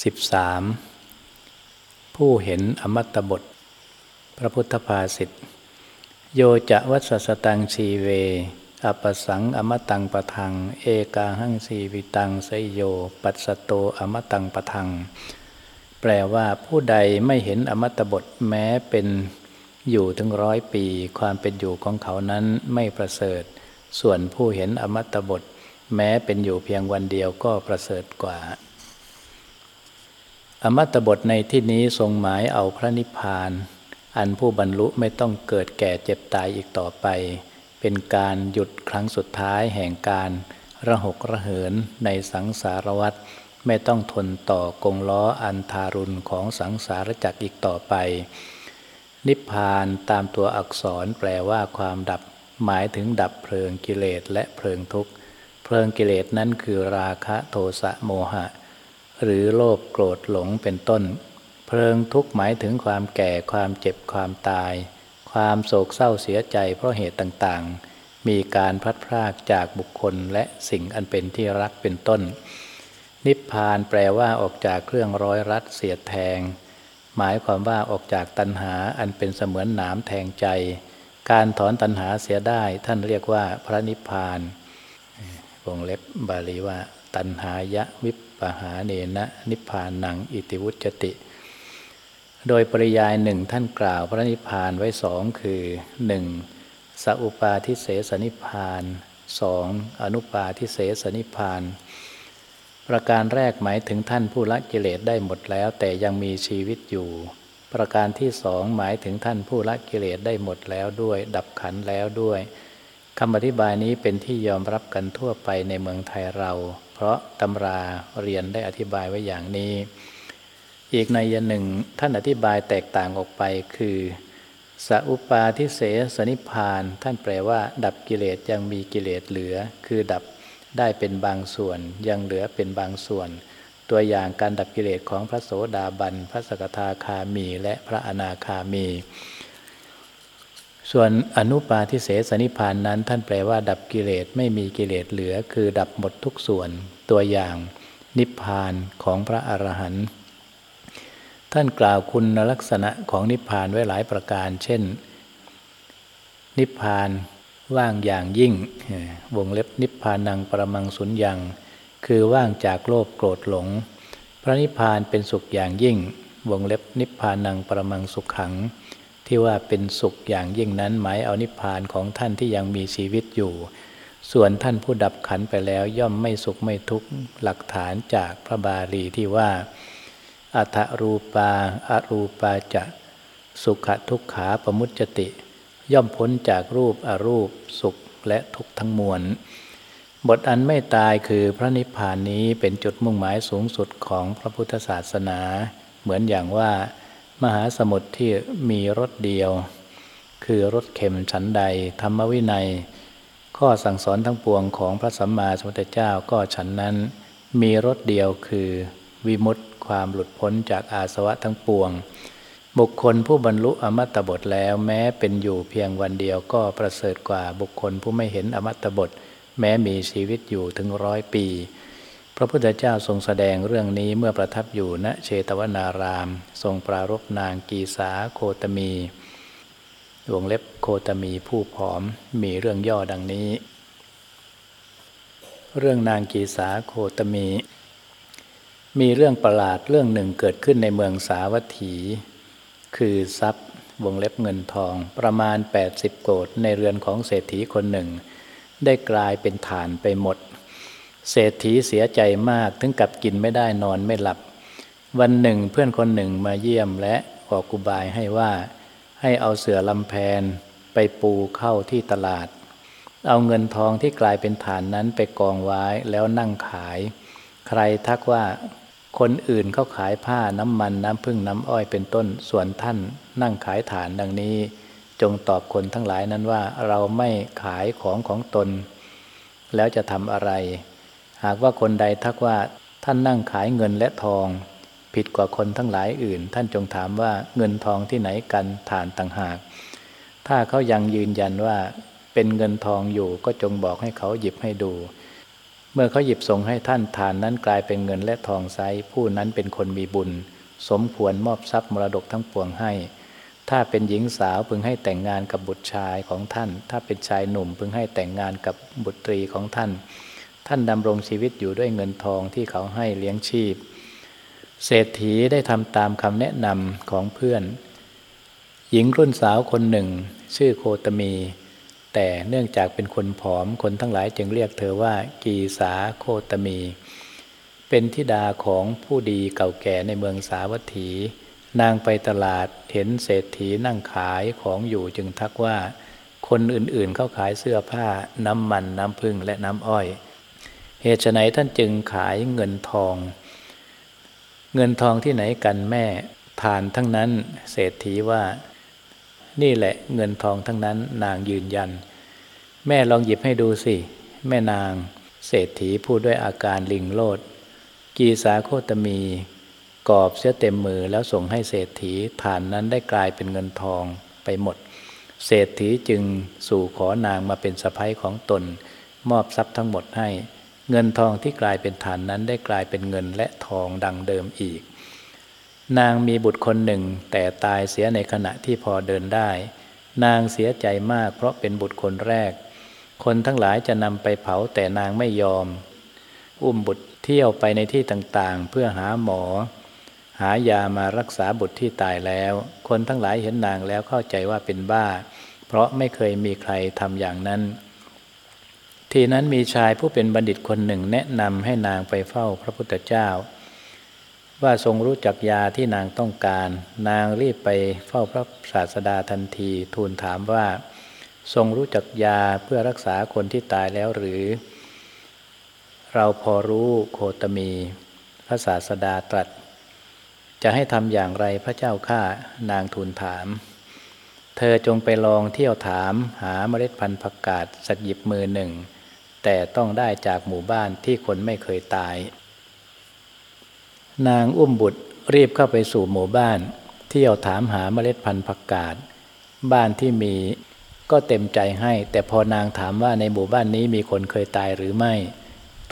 13. ผู้เห็นอมตะบท พระพุทธภาษิตโยจะวัสสตังชีเวอปสังอมตังปะทัง เอกาหังสีวิตังไสโย ปัสโตอมตังปะทัง แปลว่าผู้ใดไม่เห็นอมตะบทแม้เป็นอยู่ถึงร้อยปี ความเป็นอยู่ของเขานั้นไม่ประเสริฐ ส่วนผู้เห็นอมตะบท แม้เป็นอยู่เพียงวันเดียวก็ประเสริฐกว่า อมตบทในที่นี้ทรงหมายเอาพระนิพพาน อันผู้บรรลุไม่ต้องเกิดแก่เจ็บตายอีกต่อไป เป็นการหยุดครั้งสุดท้ายแห่งการระหกระเหินในสังสารวัฏไม่ต้องทนต่อกงล้ออันทารุณของสังสารจักรอีกต่อไป นิพพานตามตัวอักษรแปลว่าความดับ หมายถึงดับเพลิงกิเลสและเพลิงทุกข์ เพลิงกิเลสนั้นคือราคะโทสะโมหะ หรือโลภโกรธหลงเป็นต้น เพลิงทุกข์หมายถึงความแก่ความเจ็บความตาย ความโศกเศร้าเสียใจเพราะเหตุต่างๆ มีการพัดพรากจากบุคคลและสิ่งอันเป็นที่รักเป็นต้น นิพพานแปลว่าออกจากเครื่องร้อยรัดเสียดแทง หมายความว่าออกจากตัณหาอันเป็นเสมือนหนามแทงใจ การถอนตัณหาเสียได้ท่านเรียกว่าพระนิพพานวงเล็บบาลีว่า ตัณหายะวิปปหาเนนะ นิพพานัง อิติวุจติ โดยปริยายหนึ่งท่านกล่าวพระนิพพานไว้สองคือหนึ่งสัอุปาทิเสสนิพพานสองอนุปาทิเสสนิพพาน ประการแรกหมายถึงท่านผู้ละกิเลสได้หมดแล้ว แต่ยังมีชีวิตอยู่ ประการที่สองหมายถึงท่านผู้ละกิเลสได้หมดแล้วด้วย ดับขันแล้วด้วยคำอธิบายนี้เป็นที่ยอมรับกันทั่วไปในเมืองไทยเรา เพราะตำราเรียนได้อธิบายไว้อย่างนี้ อีกในยหนึ่งท่านอธิบายแตกต่างออกไปคือสัอุปาทิเสสนิพาน ท่านแปลว่า ดับกิเลสยังมีกิเลสเหลือ คือดับได้เป็นบางส่วน ยังเหลือเป็นบางส่วน ตัวอย่างการดับกิเลสของพระโสดาบัน พระสกทาคามี และพระอนาคามี ส่วนอนุปาทิเสสนิพานนั้น ท่านแปลว่า ดับกิเลสไม่มีกิเลสเหลือ คือดับหมดทุกส่วนตัวอย่างนิพพานของพระอรหันต์ท่านกล่าวคุณลักษณะของนิพพานไว้หลายประการ เช่น นิพพานว่างอย่างยิ่ง วงเล็บนิพพานังประมังสุญญัง คือว่างจากโลภโกรธหลง พระนิพพานเป็นสุขอย่างยิ่ง วงเล็บนิพพานังประมังสุขขัง ที่ว่าเป็นสุขอย่างยิ่งนั้นหมายเอานิพพานของท่านที่ยังมีชีวิตอยู่ ส่วนท่านผู้ดับขันไปแล้วย่อมไม่สุขไม่ทุกข์หลักฐานจากพระบาลีที่ว่าอัตรูปาอารูปาจะสุขทุกขาปมุจติ ย่อมพ้นจากรูปอรูปสุขและทุกทั้งมวล บทอันไม่ตายคือพระนิพพานนี้เป็นจุดมุ่งหมายสูงสุดของพระพุทธศาสนา เหมือนอย่างว่า มหาสมุทรที่มีรถเดียว คือรถเข็มฉันใด ธรรมวินัย ข้อสั่งสอนทั้งปวงของพระสัมมาสัมพุทธเจ้าก็ฉันนั้น มีรถเดียวคือวิมุตติความหลุดพ้นจากอาสวะทั้งปวง บุคคลผู้บรรลุอมตบทแล้วแม้เป็นอยู่เพียงวันเดียวก็ประเสริฐกว่าบุคคลผู้ไม่เห็นอมตบท แม้มีชีวิตอยู่ถึงร้อยปี ระพุทธเจ้าทรงแสดงเรื่องนี้เมื่อประทับอยู่ณเชตวนาราม ทรงปรารบนางกีสาโคตมีวงเล็บโคตมีผู้ผอมมีเรื่องย่อดังนี้ เรื่องนางกีสาโคตมี มีเรื่องประหลาดเรื่องหนึ่งเกิดขึ้นในเมืองสาวัตถี คือทรัพย์วงเล็บเงินทองประมาณ 80 โกดในเรือนของเศรษฐีคนหนึ่ง ได้กลายเป็นฐานไปหมด เศรษฐีเสียใจมากถึงกับกินไม่ได้นอนไม่หลับ วันหนึ่งเพื่อนคนหนึ่งมาเยี่ยมและออกกุบายให้ว่าให้เอาเสือลำแพนไปปูเข้าที่ตลาด เอาเงินทองที่กลายเป็นฐานนั้นไปกองไว้แล้วนั่งขาย ใครทักว่าคนอื่นเขาขายผ้าน้ำมันน้ำพึ่งน้ำอ้อยเป็นต้นส่วนท่านนั่งขายฐานดังนี้ จงตอบคนทั้งหลายนั้นว่าเราไม่ขายของของตน แล้วจะทำอะไร หากว่าคนใดทักว่าท่านนั่งขายเงินและทอง ผิดกว่าคนทั้งหลายอื่น ท่านจงถามว่าเงินทองที่ไหนกันฐานต่างหาก ถ้าเขายังยืนยันว่าเป็นเงินทองอยู่ก็จงบอกให้เขาหยิบให้ดู เมื่อเขาหยิบส่งให้ท่านทานนั้นกลายเป็นเงินและทองไซผู้นั้นเป็นคนมีบุญ สมควรมอบทรัพย์มรดกทั้งปวงให้ ถ้าเป็นหญิงสาวพึงให้แต่งงานกับบุตรชายของท่าน ถ้าเป็นชายหนุ่มพึงให้แต่งงานกับบุตรีของท่าน ท่านดำรงชีวิตอยู่ด้วยเงินทองที่เขาให้เลี้ยงชีพ เศรษฐีได้ทำตามคำแนะนำของเพื่อน หญิงรุ่นสาวคนหนึ่ง ชื่อโคตมี แต่เนื่องจากเป็นคนผอมคนทั้งหลายจึงเรียกเธอว่า กีสาโคตมี เป็นธิดาของผู้ดีเก่าแก่ในเมืองสาวัตถี นางไปตลาดเห็นเศรษฐีนั่งขายของอยู่จึงทักว่าคนอื่นๆเขาขายเสื้อผ้าน้ำมันน้ำพึ่งและน้ำอ้อย เหตุไฉนท่านจึงขายเงินทอง เงินทองที่ไหนกันแม่ทานทั้งนั้นเศรษฐีว่า นี่แหละเงินทองทั้งนั้นนางยืนยัน แม่ลองหยิบให้ดูสิ แม่นาง เศรษฐีพูดด้วยอาการลิงโลด กีสาโคตมี กอบเสียเต็มมือแล้วส่งให้เศรษฐีฐานนั้นได้กลายเป็นเงินทองไปหมด เศรษฐีจึงสู่ขอนางมาเป็นสะพ้ยของตน มอบทรัพย์ทั้งหมดให้ เงินทองที่กลายเป็นฐานนั้นได้กลายเป็นเงินและทองดังเดิมอีก นางมีบุตรคนหนึ่งแต่ตายเสียในขณะที่พอเดินได้ นางเสียใจมากเพราะเป็นบุตรคนแรก คนทั้งหลายจะนำไปเผาแต่นางไม่ยอม อุ้มบุตรเที่ยวไปในที่ต่างๆ เพื่อหาหมอ หายามารักษาบุตรที่ตายแล้ว คนทั้งหลายเห็นนางแล้วเข้าใจว่าเป็นบ้า เพราะไม่เคยมีใครทำอย่างนั้น ทีนั้นมีชายผู้เป็นบัณฑิตคนหนึ่งแนะนำให้นางไปเฝ้าพระพุทธเจ้า ว่าทรงรู้จักยาที่นางต้องการ นางรีบไปเฝ้าพระศาสดาทันที ทูลถามว่า ทรงรู้จักยาเพื่อรักษาคนที่ตายแล้วหรือ เราพอรู้โคตมี พระศาสดาตรัส จะให้ทำอย่างไรพระเจ้าข้านางทูลถามเธอจงไปลองเที่ยวถามหาเมล็ดพันธุ์ผักกาดสักหยิบมือหนึ่ง แต่ต้องได้จากหมู่บ้านที่คนไม่เคยตาย นางอุ้มบุตรรีบเข้าไปสู่หมู่บ้าน เที่ยวถามหาเมล็ดพันธุ์ผักกาดบ้านที่มีก็เต็มใจให้ แต่พอนางถามว่าในหมู่บ้านนี้มีคนเคยตายหรือไม่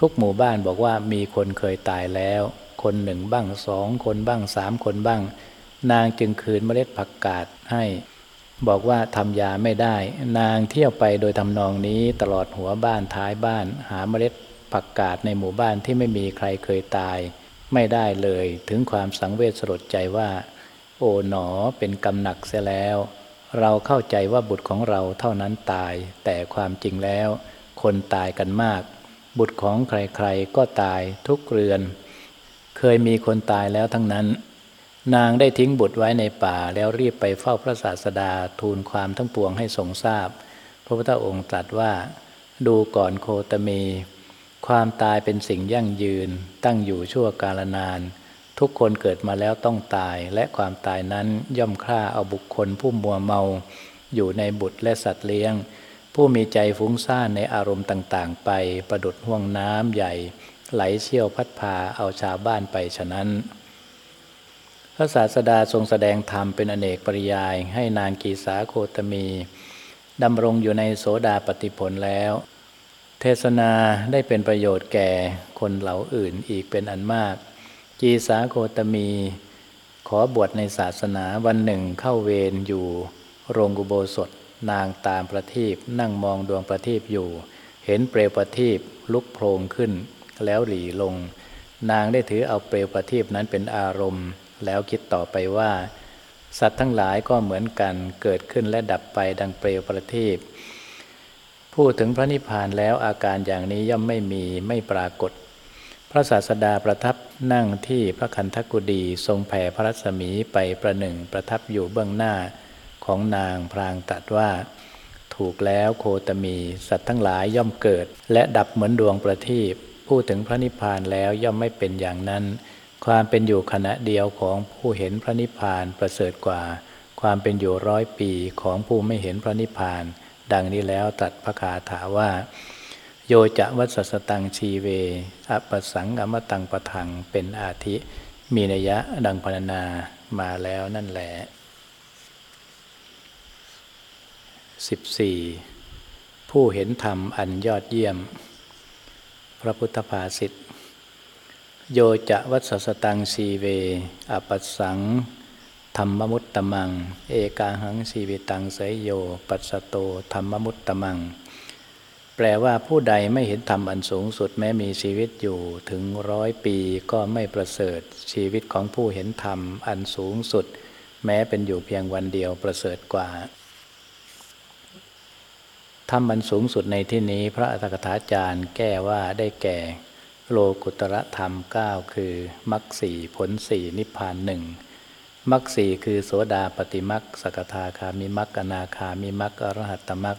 ทุกหมู่บ้านบอกว่ามีคนเคยตายแล้ว คนหนึ่งบ้างสองคนบ้างสามคนบ้าง นางจึงคืนเมล็ดผักกาดให้ บอกว่าทำยาไม่ได้ นางเที่ยวไปโดยทำนองนี้ตลอดหัวบ้านท้ายบ้าน หาเมล็ดผักกาดในหมู่บ้านที่ไม่มีใครเคยตาย ไม่ได้เลย ถึงความสังเวชสลดใจว่า โอ๋หนอเป็นกรรมหนักเสียแล้ว เราเข้าใจว่าบุตรของเราเท่านั้นตาย แต่ความจริงแล้ว คนตายกันมาก บุตรของใครๆก็ตายทุกเรือน เคยมีคนตายแล้วทั้งนั้น นางได้ทิ้งบุตรไว้ในป่า แล้วรีบไปเฝ้าพระศาสดาทูลความทั้งปวงให้ทรงทราบ พระพุทธองค์ตรัสว่า ดูก่อนโคตมี ความตายเป็นสิ่งยั่งยืน ตั้งอยู่ชั่วกาลนาน ทุกคนเกิดมาแล้วต้องตาย และความตายนั้นย่อมฆ่าเอาบุคคลผู้มัวเมา อยู่ในบุตรและสัตว์เลี้ยง ผู้มีใจฟุ้งซ่านในอารมณ์ต่างๆ ไปประดุดห่วงน้ำใหญ่ ไหลเชี่ยวพัดพาเอาชาวบ้านไปฉะนั้น ระศาสดาทรงแสดงธรรมเป็นอเนกปริยาย ให้นางกีสาโคตมีดำรงอยู่ในโสดาปฏิผลแล้ว เทศนาได้เป็นประโยชน์แก่คนเหล่าอื่นอีกเป็นอันมาก กีสาโคตมี ขอบวชในศาสนาวันหนึ่งเข้าเวรอยู่ โรงกุโบสถนางตามประทีปนั่งมองดวงประทีปอยู่ เห็นเปลวประทีปลุกโพลงขึ้นแล้วหลีลง นางได้ถือเอาเปลวประทีปนั้นเป็นอารมณ์ แล้วคิดต่อไปว่า สัตว์ทั้งหลายก็เหมือนกันเกิดขึ้นและดับไปดังเปลวประทีปพูดถึงพระนิพพานแล้วอาการอย่างนี้ย่อมไม่มีไม่ปรากฏ พระศาสดาประทับนั่งที่พระคันธกุฎีทรงแผ่พระรัศมีไปประหนึ่งประทับอยู่เบื้องหน้าของนางพรางตรัสว่า ถูกแล้วโคตมี สัตว์ทั้งหลายย่อมเกิด และดับเหมือนดวงประทีปพูดถึงพระนิพพานแล้วย่อมไม่เป็นอย่างนั้น ความเป็นอยู่ขณะเดียวของผู้เห็นพระนิพพานประเสริฐกว่า ความเป็นอยู่ร้อยปีของผู้ไม่เห็นพระนิพพาน ดังนี้แล้วตรัสพระคาถาว่า โยจะวัสสตังชีเวอปสังอมตังปะทังเป็นอาทิ มีนัยยะดังพรรณนามาแล้วนั่นแหละ 14. ผู้เห็นธรรมอันยอดเยี่ยม พระพุทธภาษิต โยจะวัสสตังสีเว อปัสสังธรรมมุตตมัง เอกาหังสีวิตังเสยโย ปัสสโตธรรมมุตตมัง แปลว่าผู้ใดไม่เห็นธรรมอันสูงสุดแม้มีชีวิตอยู่ถึงร้อยปีก็ไม่ประเสริฐ ชีวิตของผู้เห็นธรรมอันสูงสุด แม้เป็นอยู่เพียงวันเดียวประเสริฐกว่าธรรมอันสูงสุดในที่นี้พระอัตถกถาจารย์แก้ว่าได้แก่ โลกุตระธรรม 9 คือมรรคสี่ผลสี่นิพพานหนึ่งมรรคสี่คือโสดาปฏิมรรคสกทาคามิมรรคอนาคามิมรรคอรหัตตมรรค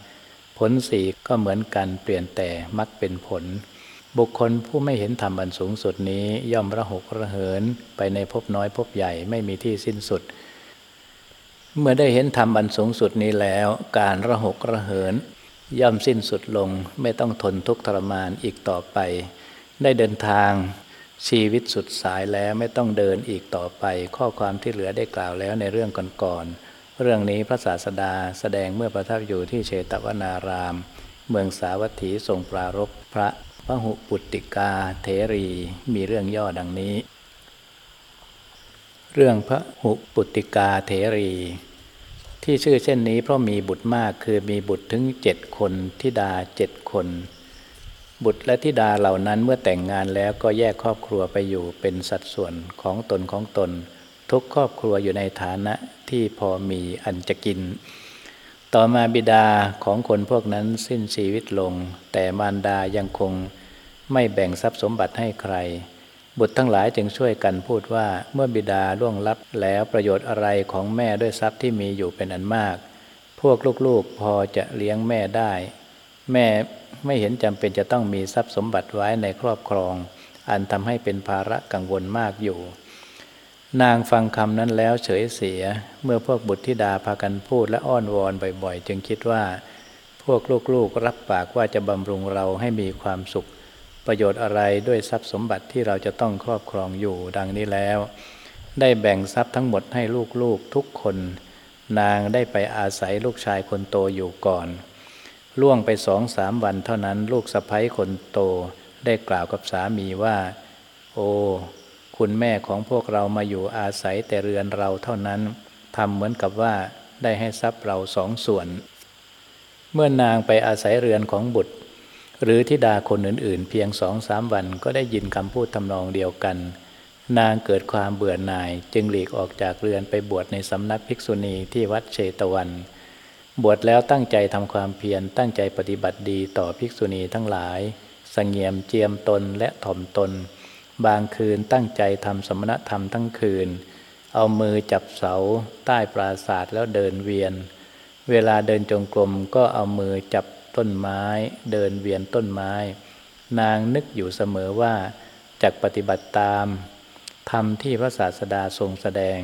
ผลสี่ก็เหมือนกันเปลี่ยนแต่มรรคเป็นผล บุคคลผู้ไม่เห็นธรรมอันสูงสุดนี้ย่อมระหกระเหิน ไปในภพน้อยภพใหญ่ไม่มีที่สิ้นสุด เมื่อได้เห็นธรรมอันสูงสุดนี้แล้ว การระหกระเหิน ย่อมสิ้นสุดลงไม่ต้องทนทุกข์ทรมานอีกต่อไป ได้เดินทางชีวิตสุดสายแล้วไม่ต้องเดินอีกต่อไป ข้อความที่เหลือได้กล่าวแล้วในเรื่องก่อนๆเรื่องนี้พระศาสดาแสดงเมื่อประทับอยู่ที่เชตวนาราม เมืองสาวัตถีทรงปรารบพระพระหุปุตติกาเทรีมีเรื่องย่อดังนี้ เรื่องพระหุปุตติกาเทรี ที่ชื่อเช่นนี้เพราะมีบุตรมากคือมีบุตรถึงเจ็ดคนทิดาเจ็ดคน บุตรและทิดาเหล่านั้นเมื่อแต่งงานแล้วก็แยกครอบครัวไปอยู่เป็นสัดส่วนของตนของตน ทุกครอบครัวอยู่ในฐานะที่พอมีอันจะกิน ต่อมาบิดาของคนพวกนั้นสิ้นชีวิตลง แต่มารดายังคงไม่แบ่งทรัพย์สมบัติให้ใคร บุตรทั้งหลายจึงช่วยกันพูดว่าเมื่อบิดาล่วงลับแล้วประโยชน์อะไรของแม่ด้วยทรัพย์ที่มีอยู่เป็นอันมาก พวกลูกๆพอจะเลี้ยงแม่ได้ แม่ไม่เห็นจำเป็นจะต้องมีทรัพย์สมบัติไว้ในครอบครอง อันทำให้เป็นภาระกังวลมากอยู่ นางฟังคำนั้นแล้วเฉยเสีย เมื่อพวกบุตรธิดาพากันพูดและอ้อนวอนบ่อยๆ จึงคิดว่า พวกลูกๆรับปากว่าจะบำรุงเราให้มีความสุข ประโยชน์อะไรด้วยทรัพย์สมบัติที่เราจะต้องครอบครองอยู่ดังนี้แล้ว ได้แบ่งทรัพย์ทั้งหมดให้ลูกๆทุกคน นางได้ไปอาศัยลูกชายคนโตอยู่ก่อน ล่วงไปสองสามวันเท่านั้นลูกสะพ้ยคนโตได้กล่าวกับสามีว่า โอ้คุณแม่ของพวกเรามาอยู่อาศัยแต่เรือนเราเท่านั้นทำเหมือนกับว่าได้ให้ทรัพย์เราสองส่วน เมื่อนางไปอาศัยเรือนของบุตร หรือทิดาคนอื่น ๆ เพียงสองสามวันก็ได้ยินคำพูดทำนองเดียวกัน นางเกิดความเบื่อหน่ายจึงหลีกออกจากเรือนไปบวชในสำนักภิกษุณีที่วัดเชตวัน บวชแล้วตั้งใจทำความเพียรตั้งใจปฏิบัติดีต่อภิกษุณีทั้งหลายสงเงียมเจียมตนและถ่อมตน บางคืนตั้งใจทำสมณธรรมทั้งคืน เอามือจับเสา ใต้ปราศาสตร์แล้วเดินเวียน เวลาเดินจงกรมก็เอามือจับต้นไม้ เดินเวียนต้นไม้ นางนึกอยู่เสมอว่าจากปฏิบัติตามธรรมที่พระศาสดาทรงแสดง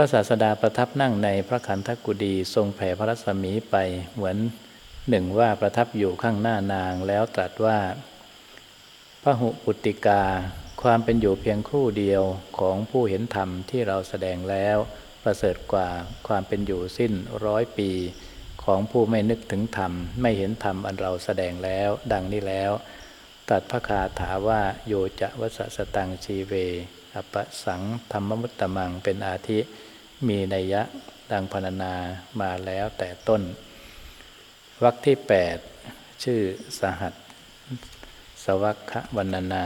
ระศาสดาประทับนั่งในพระขันธกุฎีทรงแผ่พระรัศมีไปเหมือนหนึ่งว่าประทับอยู่ข้างหน้านางแล้วตรัสว่าพระหุปุติกา ความเป็นอยู่เพียงครู่เดียวของผู้เห็นธรรมที่เราแสดงแล้ว ประเสริฐกว่าความเป็นอยู่สิ้นร้อยปี ของผู้ไม่นึกถึงธรรม ไม่เห็นธรรมอันเราแสดงแล้ว ดังนี้แล้วตัดพระคาถาว่าโยจะวัสสตังชีเว อปสังธรรมมุตตมังเป็นอาทิ มีนัยยะดังพรรณนามาแล้วแต่ต้นวรรคที่ 8 ชื่อสหัส สวัคควรรณนา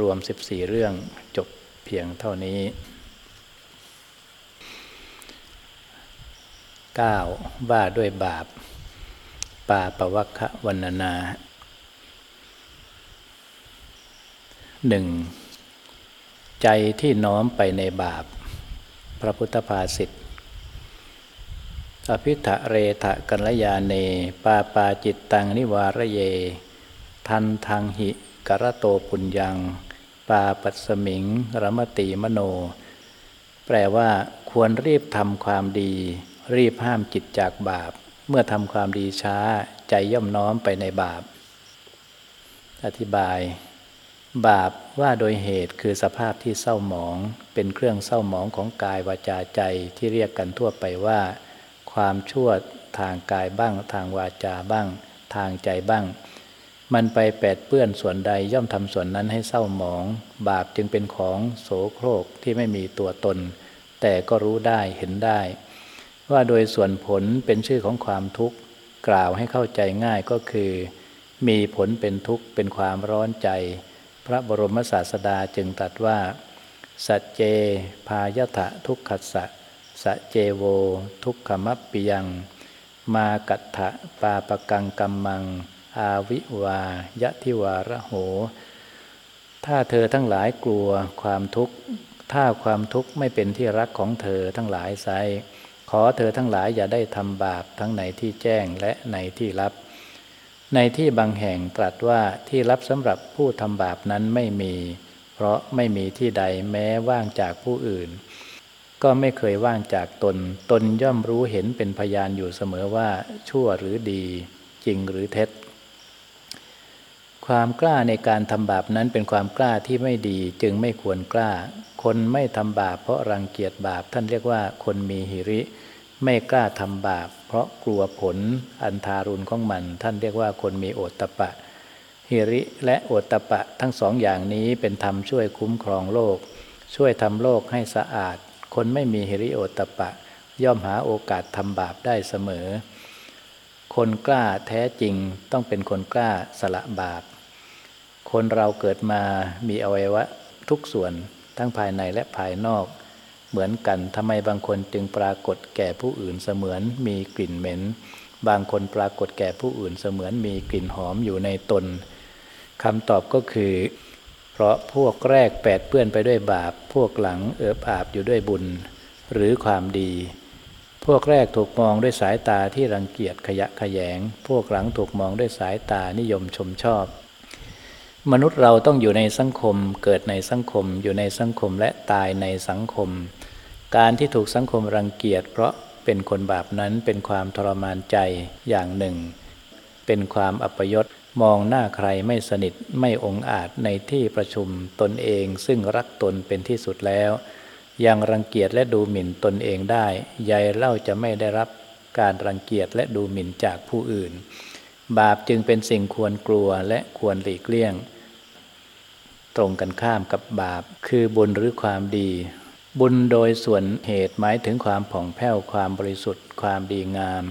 รวม 14 เรื่องจบเพียงเท่านี้ 9. ว่าด้วยบาป ปาปวัคคะวันนาหนึ่งใจที่น้อมไปในบาป ระพุทธภาษิตอภิธะเรทะกัลยาเน ปาปาจิตตังนิวารเย ทันทางหิกระโตปุญญัง ปาปัสมิงรมติมโน แปลว่า ควรรีบทำความดี รีบห้ามจิตจากบาป เมื่อทำความดีช้าใจย่อมน้อมไปในบาป อธิบาย บาป ว่าโดยเหตุคือสภาพที่เศร้าหมอง เป็นเครื่องเศร้าหมองของกายวาจาใจที่เรียกกันทั่วไปว่า ความชั่วทางกายบ้าง ทางวาจาบ้าง ทางใจบ้าง มันไปแปดเปื้อนส่วนใดย่อมทำส่วนนั้นให้เศร้าหมอง บาปจึงเป็นของโสโครกที่ไม่มีตัวตน แต่ก็รู้ได้เห็นได้ ว่าโดยส่วนผลเป็นชื่อของความทุกข์กล่าวให้เข้าใจง่ายก็คือ มีผลเป็นทุกข์เป็นความร้อนใจ พระบรมศาสดาจึงตรัสว่า สัจเจ พายทะทุกขัสสะสะเจโว ทุกขมัปปิยัง มากัตถะปาปกังกัมมัง อาวิวายะทิวาระโห ถ้าเธอทั้งหลายกลัวความทุกข์ ถ้าความทุกข์ไม่เป็นที่รักของเธอทั้งหลายไซขอเธอทั้งหลายอย่าได้ทำบาปทั้งในที่แจ้งและในที่ลับ ในที่บางแห่งตรัสว่าที่ลับสำหรับผู้ทำบาปนั้นไม่มี เพราะไม่มีที่ใดแม้ว่างจากผู้อื่น ก็ไม่เคยว่างจากตน ตนย่อมรู้เห็นเป็นพยานอยู่เสมอว่าชั่วหรือดี จริงหรือเท็จ ความกล้าในการทำบาปนั้นเป็นความกล้าที่ไม่ดีจึงไม่ควรกล้า คนไม่ทำบาปเพราะรังเกียจบาปท่านเรียกว่าคนมีหิริ ไม่กล้าทำบาป เพราะกลัวผลอันทารุณของมัน ท่านเรียกว่าคนมีโอตตะปะ หิริและโอตตะปะทั้งสองอย่างนี้เป็นธรรมช่วยคุ้มครองโลก ช่วยทำโลกให้สะอาด คนไม่มีหิริโอตตะปะ ย่อมหาโอกาสทำบาปได้เสมอ คนกล้าแท้จริงต้องเป็นคนกล้าสละบาป คนเราเกิดมามีอวัยวะทุกส่วนทั้งภายในและภายนอก เหมือนกันทำไมบางคนจึงปรากฏแก่ผู้อื่นเสมือนมีกลิ่นเหม็น บางคนปรากฏแก่ผู้อื่นเสมือนมีกลิ่นหอมอยู่ในตนคำตอบก็คือ เพราะพวกแรกแปดเปื้อนไปด้วยบาป พวกหลังเอิบอาบอยู่ด้วยบุญ หรือความดี พวกแรกถูกมองด้วยสายตาที่รังเกียจขยะขยง พวกหลังถูกมองด้วยสายตานิยมชมชอบมนุษย์เราต้องอยู่ในสังคม เกิดในสังคม อยู่ในสังคมและตายในสังคม การที่ถูกสังคมรังเกียจ เพราะเป็นคนบาปนั้นเป็นความทรมานใจอย่างหนึ่ง เป็นความอัปยศมองหน้าใครไม่สนิทไม่องอาจในที่ประชุมตนเอง ซึ่งรักตนเป็นที่สุดแล้ว ยังรังเกียจและดูหมิ่นตนเองได้ยายเล่าจะไม่ได้รับการรังเกียจและดูหมิ่นจากผู้อื่น บาปจึงเป็นสิ่งควรกลัวและควรหลีกเลี่ยง ตรงกันข้ามกับบาปคือบุญหรือความดี บุญโดยส่วนเหตุหมายถึงความผ่องแผ้วความบริสุทธิ์ ความดีงาม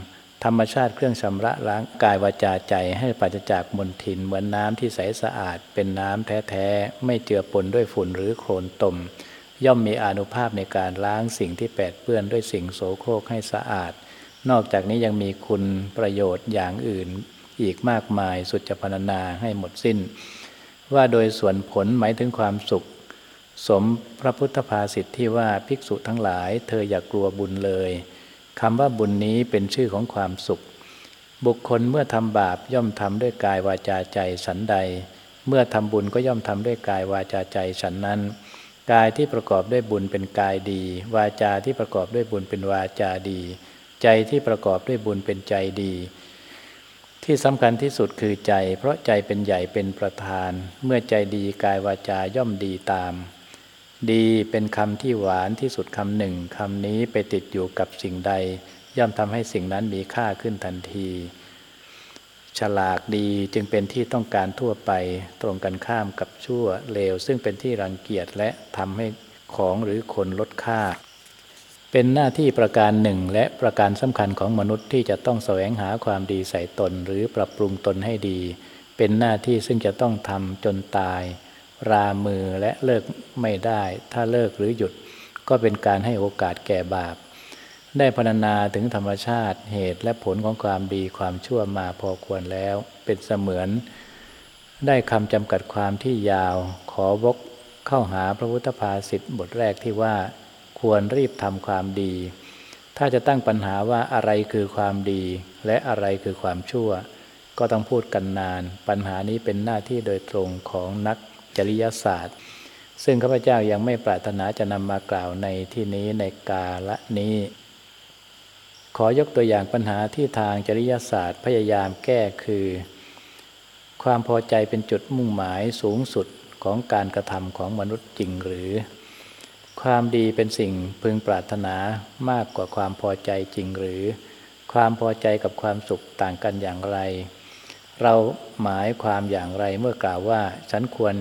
ธรรมชาติเครื่องชำระล้างกายวาจาใจให้ปราศจากมลทินเหมือนน้ำที่ใสสะอาด เป็นน้ำแท้ๆ ไม่เจือปนด้วยฝุ่นหรือโคลนตม ย่อมมีอานุภาพในการล้างสิ่งที่แปดเปื้อนด้วยสิ่งโสโครกให้สะอาด นอกจากนี้ยังมีคุณประโยชน์อย่างอื่น อีกมากมายสุดจะพรรณนาให้หมดสิ้น ว่าโดยส่วนผลหมายถึงความสุข สมพระพุทธภาษิตที่ว่าภิกษุทั้งหลาย เธออย่ากลัวบุญเลยคำว่าบุญนี้เป็นชื่อของความสุข บุคคลเมื่อทำบาปย่อมทำด้วยกายวาจาใจฉันใด เมื่อทำบุญก็ย่อมทำด้วยกายวาจาใจฉันนั้น กายที่ประกอบด้วยบุญเป็นกายดี วาจาที่ประกอบด้วยบุญเป็นวาจาดี ใจที่ประกอบด้วยบุญเป็นใจดีที่สำคัญที่สุดคือใจ เพราะใจเป็นใหญ่เป็นประธาน เมื่อใจดีกายวาจาย่อมดีตาม ดีเป็นคำที่หวานที่สุดคำหนึ่งคำนี้ไปติดอยู่กับสิ่งใด ย่อมทำให้สิ่งนั้นมีค่าขึ้นทันที ฉลากดีจึงเป็นที่ต้องการทั่วไป ตรงกันข้ามกับชั่วเลว ซึ่งเป็นที่รังเกียจและทำให้ของหรือคนลดค่า เป็นหน้าที่ประการหนึ่ง และประการสำคัญของมนุษย์ที่จะต้องแสวงหาความดีใส่ตน หรือปรับปรุงตนให้ดี เป็นหน้าที่ซึ่งจะต้องทำจนตาย รามือและเลิกไม่ได้ ถ้าเลิกหรือหยุดก็เป็นการให้โอกาสแก่บาป ได้พรรณนาถึงธรรมชาติเหตุและผลของความดีความชั่วมาพอควรแล้ว เป็นเสมือน ได้คำจำกัดความที่ยาว ขอวกเข้าหาพระพุทธภาษิตบทแรกที่ว่า ควรรีบทำความดี ถ้าจะตั้งปัญหาว่าอะไรคือความดี และอะไรคือความชั่ว ก็ต้องพูดกันนาน ปัญหานี้เป็นหน้าที่โดยตรงของนัก จริยศาสตร์ ซึ่งข้าพเจ้ายังไม่ปรารถนาจะนำมากล่าวในที่นี้ในกาละนี้ ขอยกตัวอย่างปัญหาที่ทางจริยศาสตร์พยายามแก้คือ ความพอใจเป็นจุดมุ่งหมายสูงสุดของการกระทำของมนุษย์จริงหรือ ความดีเป็นสิ่งพึงปรารถนามากกว่าความพอใจจริงหรือ ความพอใจกับความสุขต่างกันอย่างไรเราหมายความอย่างไรเมื่อกล่าวว่า ฉันควร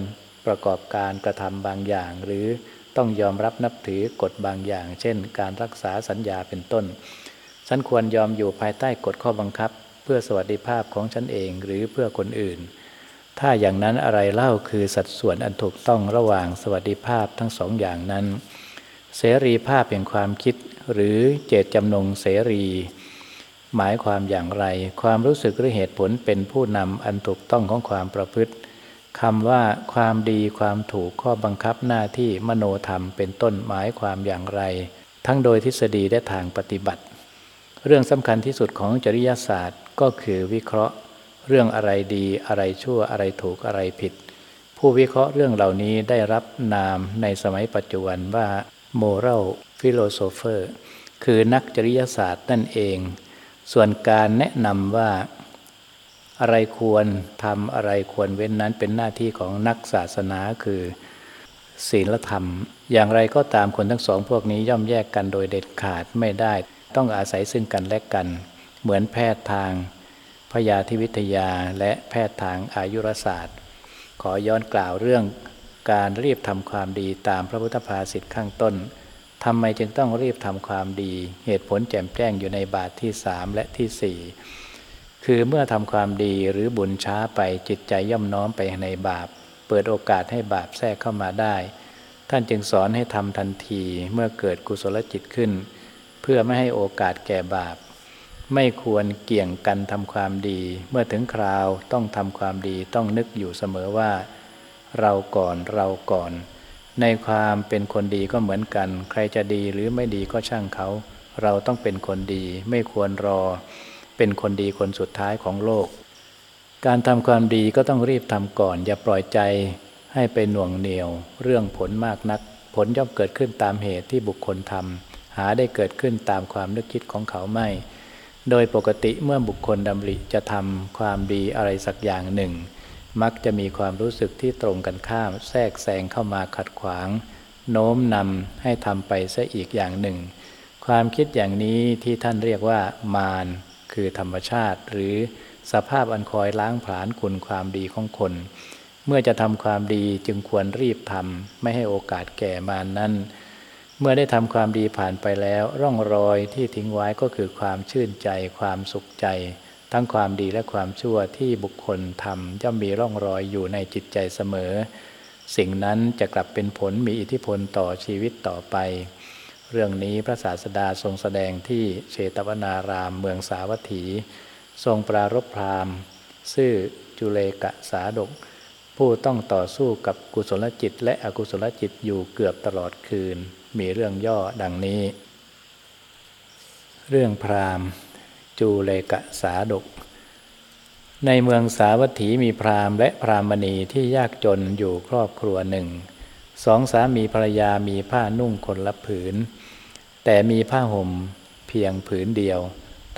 ประกอบการกระทำบางอย่าง หรือต้องยอมรับนับถือกฎบางอย่าง เช่น การรักษาสัญญาเป็นต้น ฉันควรยอมอยู่ภายใต้กฎข้อบังคับ เพื่อสวัสดิภาพของฉันเองหรือเพื่อคนอื่น ถ้าอย่างนั้นอะไรเล่าคือสัดส่วนอันถูกต้องระหว่างสวัสดิภาพทั้งสองอย่างนั้น เสรีภาพแห่งความคิดหรือเจตจำนงเสรีหมายความอย่างไร ความรู้สึกหรือเหตุผลเป็นผู้นำอันถูกต้องของความประพฤติ คำว่าความดีความถูกข้อบังคับหน้าที่มโนธรรมเป็นต้นหมายความอย่างไร ทั้งโดยทฤษฎีและทางปฏิบัติ เรื่องสำคัญที่สุดของจริยศาสตร์ก็คือวิเคราะห์ เรื่องอะไรดีอะไรชั่วอะไรถูกอะไรผิด ผู้วิเคราะห์เรื่องเหล่านี้ได้รับนามในสมัยปัจจุบันว่า moral philosopher คือนักจริยศาสตร์นั่นเอง ส่วนการแนะนำว่า อะไรควรทำอะไรควรเว้นนั้นเป็นหน้าที่ของนักศาสนาคือศีลธรรม อย่างไรก็ตามคนทั้งสองพวกนี้ย่อมแยกกันโดยเด็ดขาดไม่ได้ ต้องอาศัยซึ่งกันและกัน เหมือนแพทย์ทางพยาธิวิทยาและแพทย์ทางอายุรศาสตร์ ขอย้อนกล่าวเรื่องการรีบทำความดีตามพระพุทธภาษิตข้างต้นทำไมจึงต้องรีบทำความดี เหตุผลแจ่มแจ้งอยู่ในบาทที่สามและที่สี่ คือเมื่อทำความดีหรือบุญช้าไปจิตใจย่อมน้อมไปในบาป เปิดโอกาสให้บาปแทรกเข้ามาได้ ท่านจึงสอนให้ทำทันทีเมื่อเกิดกุศลจิตขึ้น เพื่อไม่ให้โอกาสแก่บาป ไม่ควรเกี่ยงกันทำความดี เมื่อถึงคราวต้องทำความดีต้องนึกอยู่เสมอว่า เราก่อนเราก่อน ในความเป็นคนดีก็เหมือนกัน ใครจะดีหรือไม่ดีก็ช่างเขา เราต้องเป็นคนดีไม่ควรรอ เป็นคนดีคนสุดท้ายของโลก การทำความดีก็ต้องรีบทำก่อน อย่าปล่อยใจให้ไปหน่วงเหนียว เรื่องผลมากนัก ผลย่อมเกิดขึ้นตามเหตุที่บุคคลทำหาได้เกิดขึ้นตามความนึกคิดของเขาไม่ โดยปกติเมื่อบุคคลดำริจะทำความดีอะไรสักอย่างหนึ่ง มักจะมีความรู้สึกที่ตรงกันข้าม แทรกแซงเข้ามาขัดขวาง โน้มนำให้ทำไปซะอีกอย่างหนึ่งความคิดอย่างนี้ที่ท่านเรียกว่ามาร คือธรรมชาติ หรือสภาพอันคอยล้างผลาญคุณความดีของคน เมื่อจะทำความดีจึงควรรีบทำไม่ให้โอกาสแก่มานั้นเมื่อได้ทำความดีผ่านไปแล้ว ร่องรอยที่ทิ้งไว้ก็คือความชื่นใจ ความสุขใจ ทั้งความดีและความชั่วที่บุคคลทำย่อมมีร่องรอยอยู่ในจิตใจเสมอ สิ่งนั้นจะกลับเป็นผลมีอิทธิพลต่อชีวิตต่อไป เรื่องนี้พระศาสดาทรงแสดงที่เชตวนารามเมืองสาวัตถี ทรงปรารบพรามซื่อจุเลกะสาดก ผู้ต้องต่อสู้กับกุศลจิต และอกุศลจิตอยู่เกือบตลอดคืน มีเรื่องย่อดังนี้ เรื่องพรามจูเลกะสาดก ในเมืองสาวัตถีมีพรามและพรามณีที่ยากจนอยู่ครอบครัวหนึ่งสองสามีภรรยามีผ้านุ่งคนละผืน แต่มีผ้าห่มเพียงผืนเดียว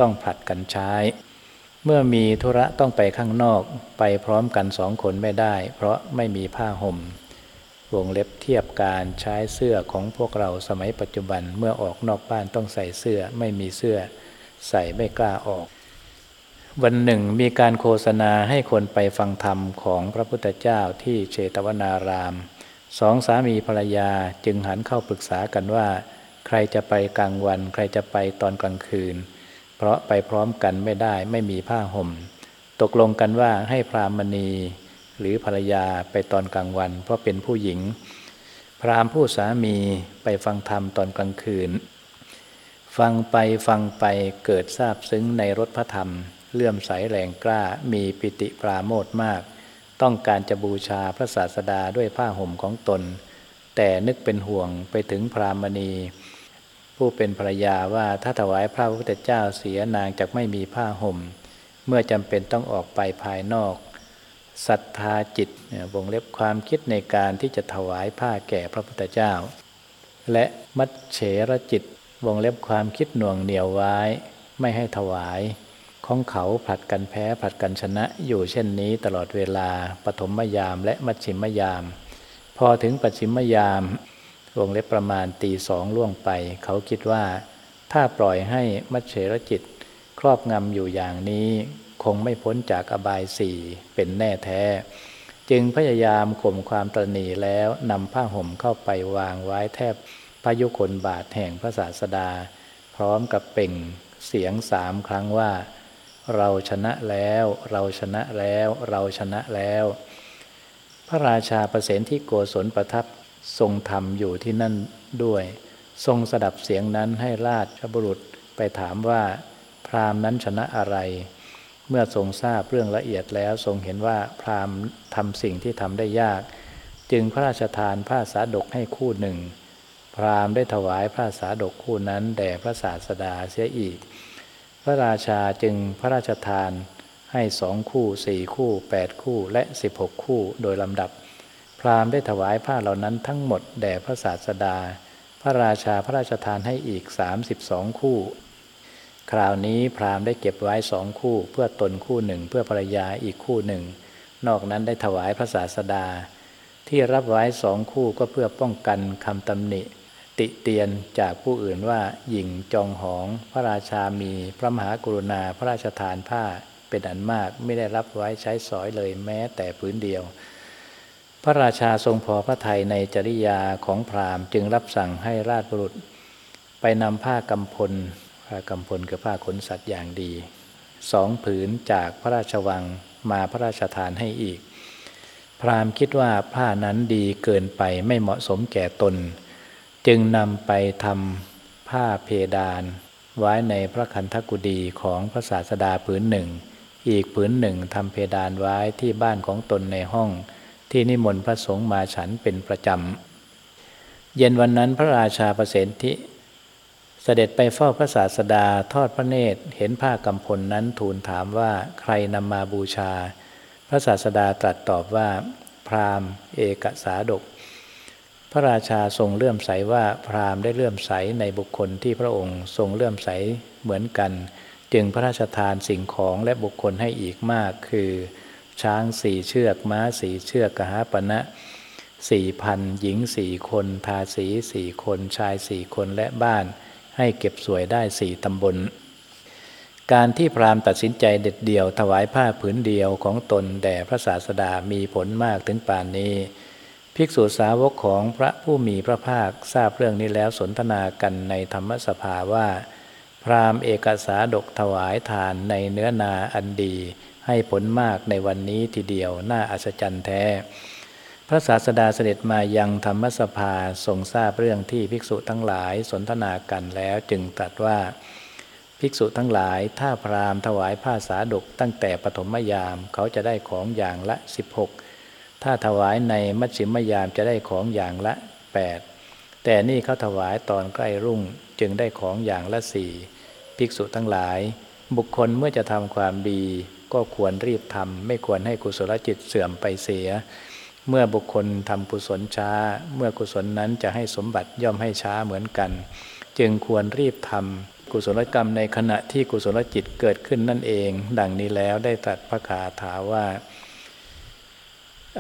ต้องผลัดกันใช้ เมื่อมีธุระต้องไปข้างนอกไปพร้อมกันสองคนไม่ได้ เพราะไม่มีผ้าห่มวงเล็บเทียบการใช้เสื้อของพวกเราสมัยปัจจุบันเมื่อออกนอกบ้านต้องใส่เสื้อไม่มีเสื้อ ใส่ไม่กล้าออก วันหนึ่งมีการโฆษณาให้คนไปฟังธรรมของพระพุทธเจ้าที่เชตวนาราม สองสามีภรรยาจึงหันเข้าปรึกษากันว่า ใครจะไปกลางวัน ใครจะไปตอนกลางคืน เพราะไปพร้อมกันไม่ได้ไม่มีผ้าห่ม ตกลงกันว่าให้พรามณี หรือภรรยาไปตอนกลางวัน เพราะเป็นผู้หญิง พรามผู้สามีไปฟังธรรมตอนกลางคืน ฟังไปฟังไปเกิดทราบซึ้งในรถพระธรรม เลื่อมใสแรงกล้ามีปิติปราโมทมาก ต้องการจะบูชาพระศาสดาด้วยผ้าห่มของตน แต่นึกเป็นห่วงไปถึงพรามณี ผู้เป็นภรรยาว่าถ้าถวายพระพุทธเจ้าเสียนางจะไม่มีผ้าห่ม เมื่อจำเป็นต้องออกไปภายนอกศรัทธาจิตวงเล็บความคิดในการที่จะถวายผ้าแก่พระพุทธเจ้า และมัดเฉรจิตวงเล็บความคิดหน่วงเหนียวไว้ ไม่ให้ถวายของเขาผลัดกันแพ้ผลัดกันชนะอยู่เช่นนี้ตลอดเวลาปฐมยามและมัชชิมยาม พอถึงปัจฉิมยาม วงเล็บประมาณตีสองล่วงไป เขาคิดว่า ถ้าปล่อยให้มัจเฉรจิต ครอบงำอยู่อย่างนี้ คงไม่พ้นจากอบายสี่เป็นแน่แท้ จึงพยายามข่มความตรณีแล้วนำผ้าห่มเข้าไปวางไว้แทบพระยุคนบาทแห่งพระศาสดา พร้อมกับเป่งเสียงสามครั้งว่า เราชนะแล้ว เราชนะแล้ว เราชนะแล้ว พระราชาประเสนที่โกศลประทับ ทรงธรรมอยู่ที่นั่นด้วย ทรงสดับเสียงนั้นให้ราชบุรุษไปถามว่า พราหมณ์นั้นชนะอะไร เมื่อทรงทราบเรื่องละเอียดแล้วทรงเห็นว่าพราหมณ์ทำสิ่งที่ทำได้ยาก จึงพระราชทานผ้าสาดกให้คู่หนึ่ง พราหมณ์ได้ถวายผ้าสาดกคู่นั้นแด่พระศาสดาเสียอีก พระราชาจึงพระราชทานให้สองคู่สี่คู่แปดคู่และสิบหกคู่โดยลำดับ พราหมณ์ได้ถวายผ้าเหล่านั้นทั้งหมดแด่พระศาสดา พระราชาพระราชทานให้อีกสามสิบสองคู่ คราวนี้พราหมณ์ได้เก็บไว้สองคู่ เพื่อตนคู่หนึ่งเพื่อภรรยาอีกคู่หนึ่ง นอกนั้นได้ถวายพระศาสดา ที่รับไว้สองคู่ก็เพื่อป้องกันคำตำหนิ ติเตียนจากผู้อื่นว่าหญิงจองหอง พระราชามีพระมหากรุณาพระราชทานผ้าเป็นอันมากไม่ได้รับไว้ใช้สอยเลยแม้แต่พื้นเดียว พระราชาทรงพอพระทัยในจริยาของพราหมณ์จึงรับสั่งให้ราชบุรุษ ไปนำผ้ากำพลผ้ากำพลคือผ้าขนสัตว์อย่างดีสองผืนจากพระราชวังมาพระราชทานให้อีก พราหมณ์คิดว่าผ้านั้นดีเกินไปไม่เหมาะสมแก่ตน จึงนำไปทำผ้าเพดาน ไว้ในพระคันธกุฎีของพระศาสดาผืนหนึ่ง อีกผืนหนึ่งทำเพดานไว้ที่บ้านของตนในห้อง ที่นิมนต์พระสงฆ์มาฉันเป็นประจำ เย็นวันนั้นพระราชาประเสนทิเสด็จไปเฝ้าพระศาสดาทอดพระเนตรเห็นผ้ากำพลนั้นทูลถามว่าใครนำมาบูชา พระศาสดาตรัสตอบว่า พราหมณ์ เอกสาดก พระราชาทรงเลื่อมใสว่าพราหมณ์ได้เลื่อมใสในบุคคลที่พระองค์ทรงเลื่อมใสเหมือนกัน จึงพระราชทานสิ่งของและบุคคลให้อีกมาก คือ ช้างสี่เชือก ม้าสี่เชือกกหาปณะสี่พันหญิงสี่คนทาสีสี่คนชายสี่คนและบ้าน ให้เก็บสวยได้สี่ตำบล การที่พราหมณ์ตัดสินใจเด็ดเดี่ยว ถวายผ้าผืนเดียวของตนแด่พระศาสดามีผลมากถึงป่านนี้ ภิกษุสาวกของพระผู้มีพระภาคทราบเรื่องนี้แล้วสนทนากันในธรรมสภาว่า พราหมณ์เอกสาดกถวายทานในเนื้อนาอันดี ให้ผลมากในวันนี้ทีเดียวน่าอัศจรรย์แท้ พระศาสดาเสด็จมายังธรรมสภาทรงทราบเรื่องที่ภิกษุทั้งหลายสนทนากันแล้วจึงตรัสว่า ภิกษุทั้งหลายถ้าพราหมณ์ถวายผ้าสาดกตั้งแต่ปฐมยาม เขาจะได้ของอย่างละ 16 ถ้าถวายในมัชชิมยามจะได้ของอย่างละ 8 แต่นี่เขาถวายตอนใกล้รุ่งจึงได้ของอย่างละสี่ภิกษุทั้งหลายบุคคลเมื่อจะทำความดี ก็ควรรีบทำไม่ควรให้กุศลจิตเสื่อมไปเสีย เมื่อบุคคลทำกุศลช้า เมื่อกุศลนั้นจะให้สมบัติย่อมให้ช้าเหมือนกัน จึงควรรีบทำกุศลกรรมในขณะที่กุศลจิตเกิดขึ้นนั่นเอง ดังนี้แล้วได้ตรัสพระคาถาว่า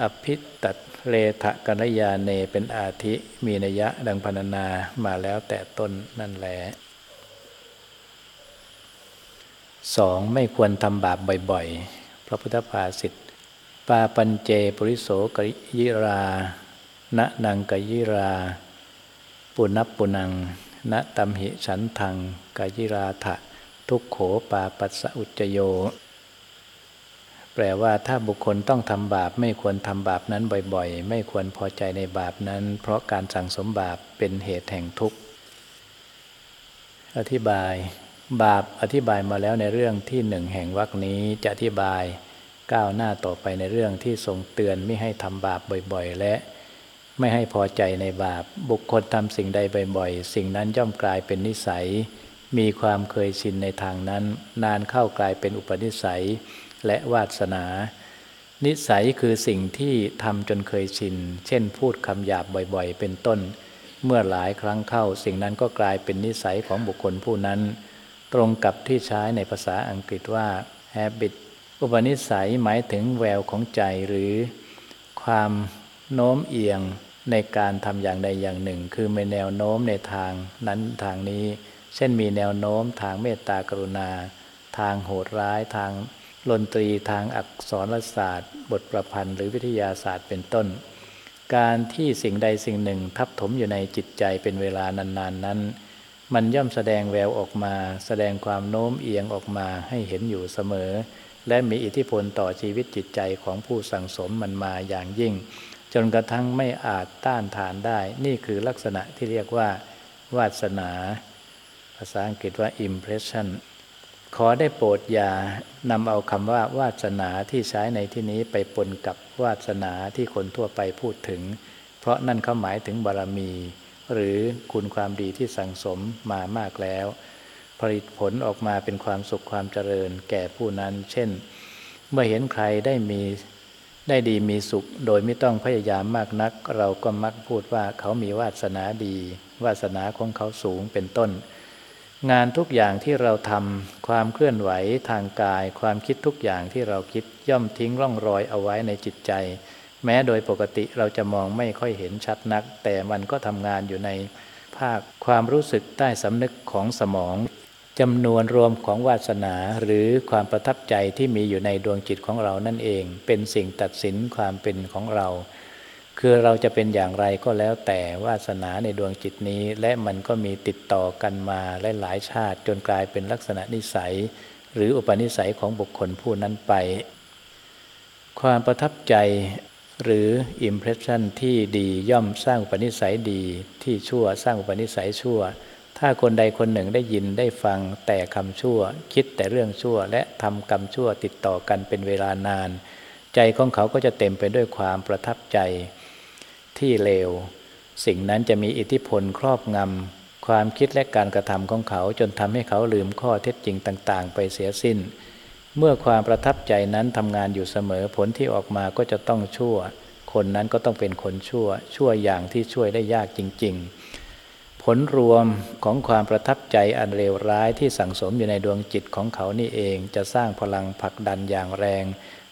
อภิตัดเลทะกัลยาเนเป็นอาทิมีนัยยะดังพรรณนามาแล้วแต่ต้นนั่นแหละ สองไม่ควรทำบาปบ่อยๆ พระพุทธภาษิตปาปัญเจปริโสกยิราณนังกยิรา ปุนับปุนังณตัมหิฉันทังกยิราทะทุกโขปาปัสสะอุจโย แปลว่าถ้าบุคคลต้องทำบาปไม่ควรทำบาปนั้นบ่อยๆ ไม่ควรพอใจในบาปนั้น เพราะการสั่งสมบาปเป็นเหตุแห่งทุกข์ อธิบาย บาปอธิบายมาแล้วในเรื่องที่หนึ่งแห่งวรรคนี้จะอธิบายก้าวหน้าต่อไปในเรื่องที่ทรงเตือนไม่ให้ทำบาปบ่อยๆ และไม่ให้พอใจในบาป บุคคลทำสิ่งใดบ่อยๆ สิ่งนั้นย่อมกลายเป็นนิสัย มีความเคยชินในทางนั้น นานเข้ากลายเป็นอุปนิสัย และวาสนา นิสัยคือสิ่งที่ทำจนเคยชิน เช่นพูดคำหยาบบ่อยๆ เป็นต้น เมื่อหลายครั้งเข้าสิ่งนั้นก็กลายเป็นนิสัยของบุคคลผู้นั้น ตรงกับที่ใช้ในภาษาอังกฤษว่า habit อุปนิสัยหมายถึงแววของใจหรือ ความโน้มเอียงในการทำอย่างใดอย่างหนึ่ง คือมีแนวโน้มในทางนั้นทางนี้ เช่นมีแนวโน้มทางเมตตากรุณา ทางโหดร้ายทางดนตรีทางอักษรศาสตร์ บทประพันธ์หรือวิทยาศาสตร์เป็นต้น การที่สิ่งใดสิ่งหนึ่งทับถมอยู่ในจิตใจเป็นเวลานานๆนนนั้น มันย่อมแสดงแววออกมา แสดงความโน้มเอียงออกมาให้เห็นอยู่เสมอ และมีอิทธิพลต่อชีวิตจิตใจของผู้สั่งสมมันมาอย่างยิ่ง จนกระทั่งไม่อาจต้านทานได้ นี่คือลักษณะที่เรียกว่า วาสนา ภาษาอังกฤษว่า impression ขอได้โปรดอย่านำเอาคำว่าวาสนาที่ใช้ในที่นี้ไปปนกับวาสนาที่คนทั่วไปพูดถึง เพราะนั่นเขาหมายถึงบารมี หรือคุณความดีที่สั่งสมมามากแล้ว ผลิตผลออกมาเป็นความสุขความเจริญแก่ผู้นั้น เช่น เมื่อเห็นใครได้มีได้ดีมีสุข โดยไม่ต้องพยายามมากนัก เราก็มักพูดว่าเขามีวาสนาดี วาสนาของเขาสูงเป็นต้น งานทุกอย่างที่เราทำความเคลื่อนไหวทางกาย ความคิดทุกอย่างที่เราคิดย่อมทิ้งร่องรอยเอาไว้ในจิตใจ แม้โดยปกติเราจะมองไม่ค่อยเห็นชัดนัก แต่มันก็ทำงานอยู่ในภาคความรู้สึกใต้สำนึกของสมองจำนวนรวมของวาสนาหรือความประทับใจที่มีอยู่ในดวงจิตของเรานั่นเอง เป็นสิ่งตัดสินความเป็นของเรา คือเราจะเป็นอย่างไรก็แล้วแต่วาสนาในดวงจิตนี้ และมันก็มีติดต่อกันมาและหลายชาติจนกลายเป็นลักษณะนิสัย หรืออุปนิสัยของบุคคลผู้นั้นไป ความประทับใจ หรืออิมเพรสชันที่ดีย่อมสร้างอุปนิสัยดีที่ชั่วสร้างอุปนิสัยชั่ว ถ้าคนใดคนหนึ่งได้ยินได้ฟังแต่คำชั่ว คิดแต่เรื่องชั่วและทำกรรมชั่วติดต่อกันเป็นเวลานาน ใจของเขาก็จะเต็มไปด้วยความประทับใจที่เลว สิ่งนั้นจะมีอิทธิพลครอบงำความคิดและการกระทำของเขาจนทำให้เขาลืมข้อเท็จจริงต่าง ๆ ไปเสียสิ้น เมื่อความประทับใจนั้นทำงานอยู่เสมอผลที่ออกมาก็จะต้องชั่ว คนนั้นก็ต้องเป็นคนชั่ว ชั่วอย่างที่ช่วยได้ยากจริง ๆ ผลรวมของความประทับใจอันเลวร้ายที่สั่งสมอยู่ในดวงจิตของเขานี่เอง จะสร้างพลังผลักดันอย่างแรง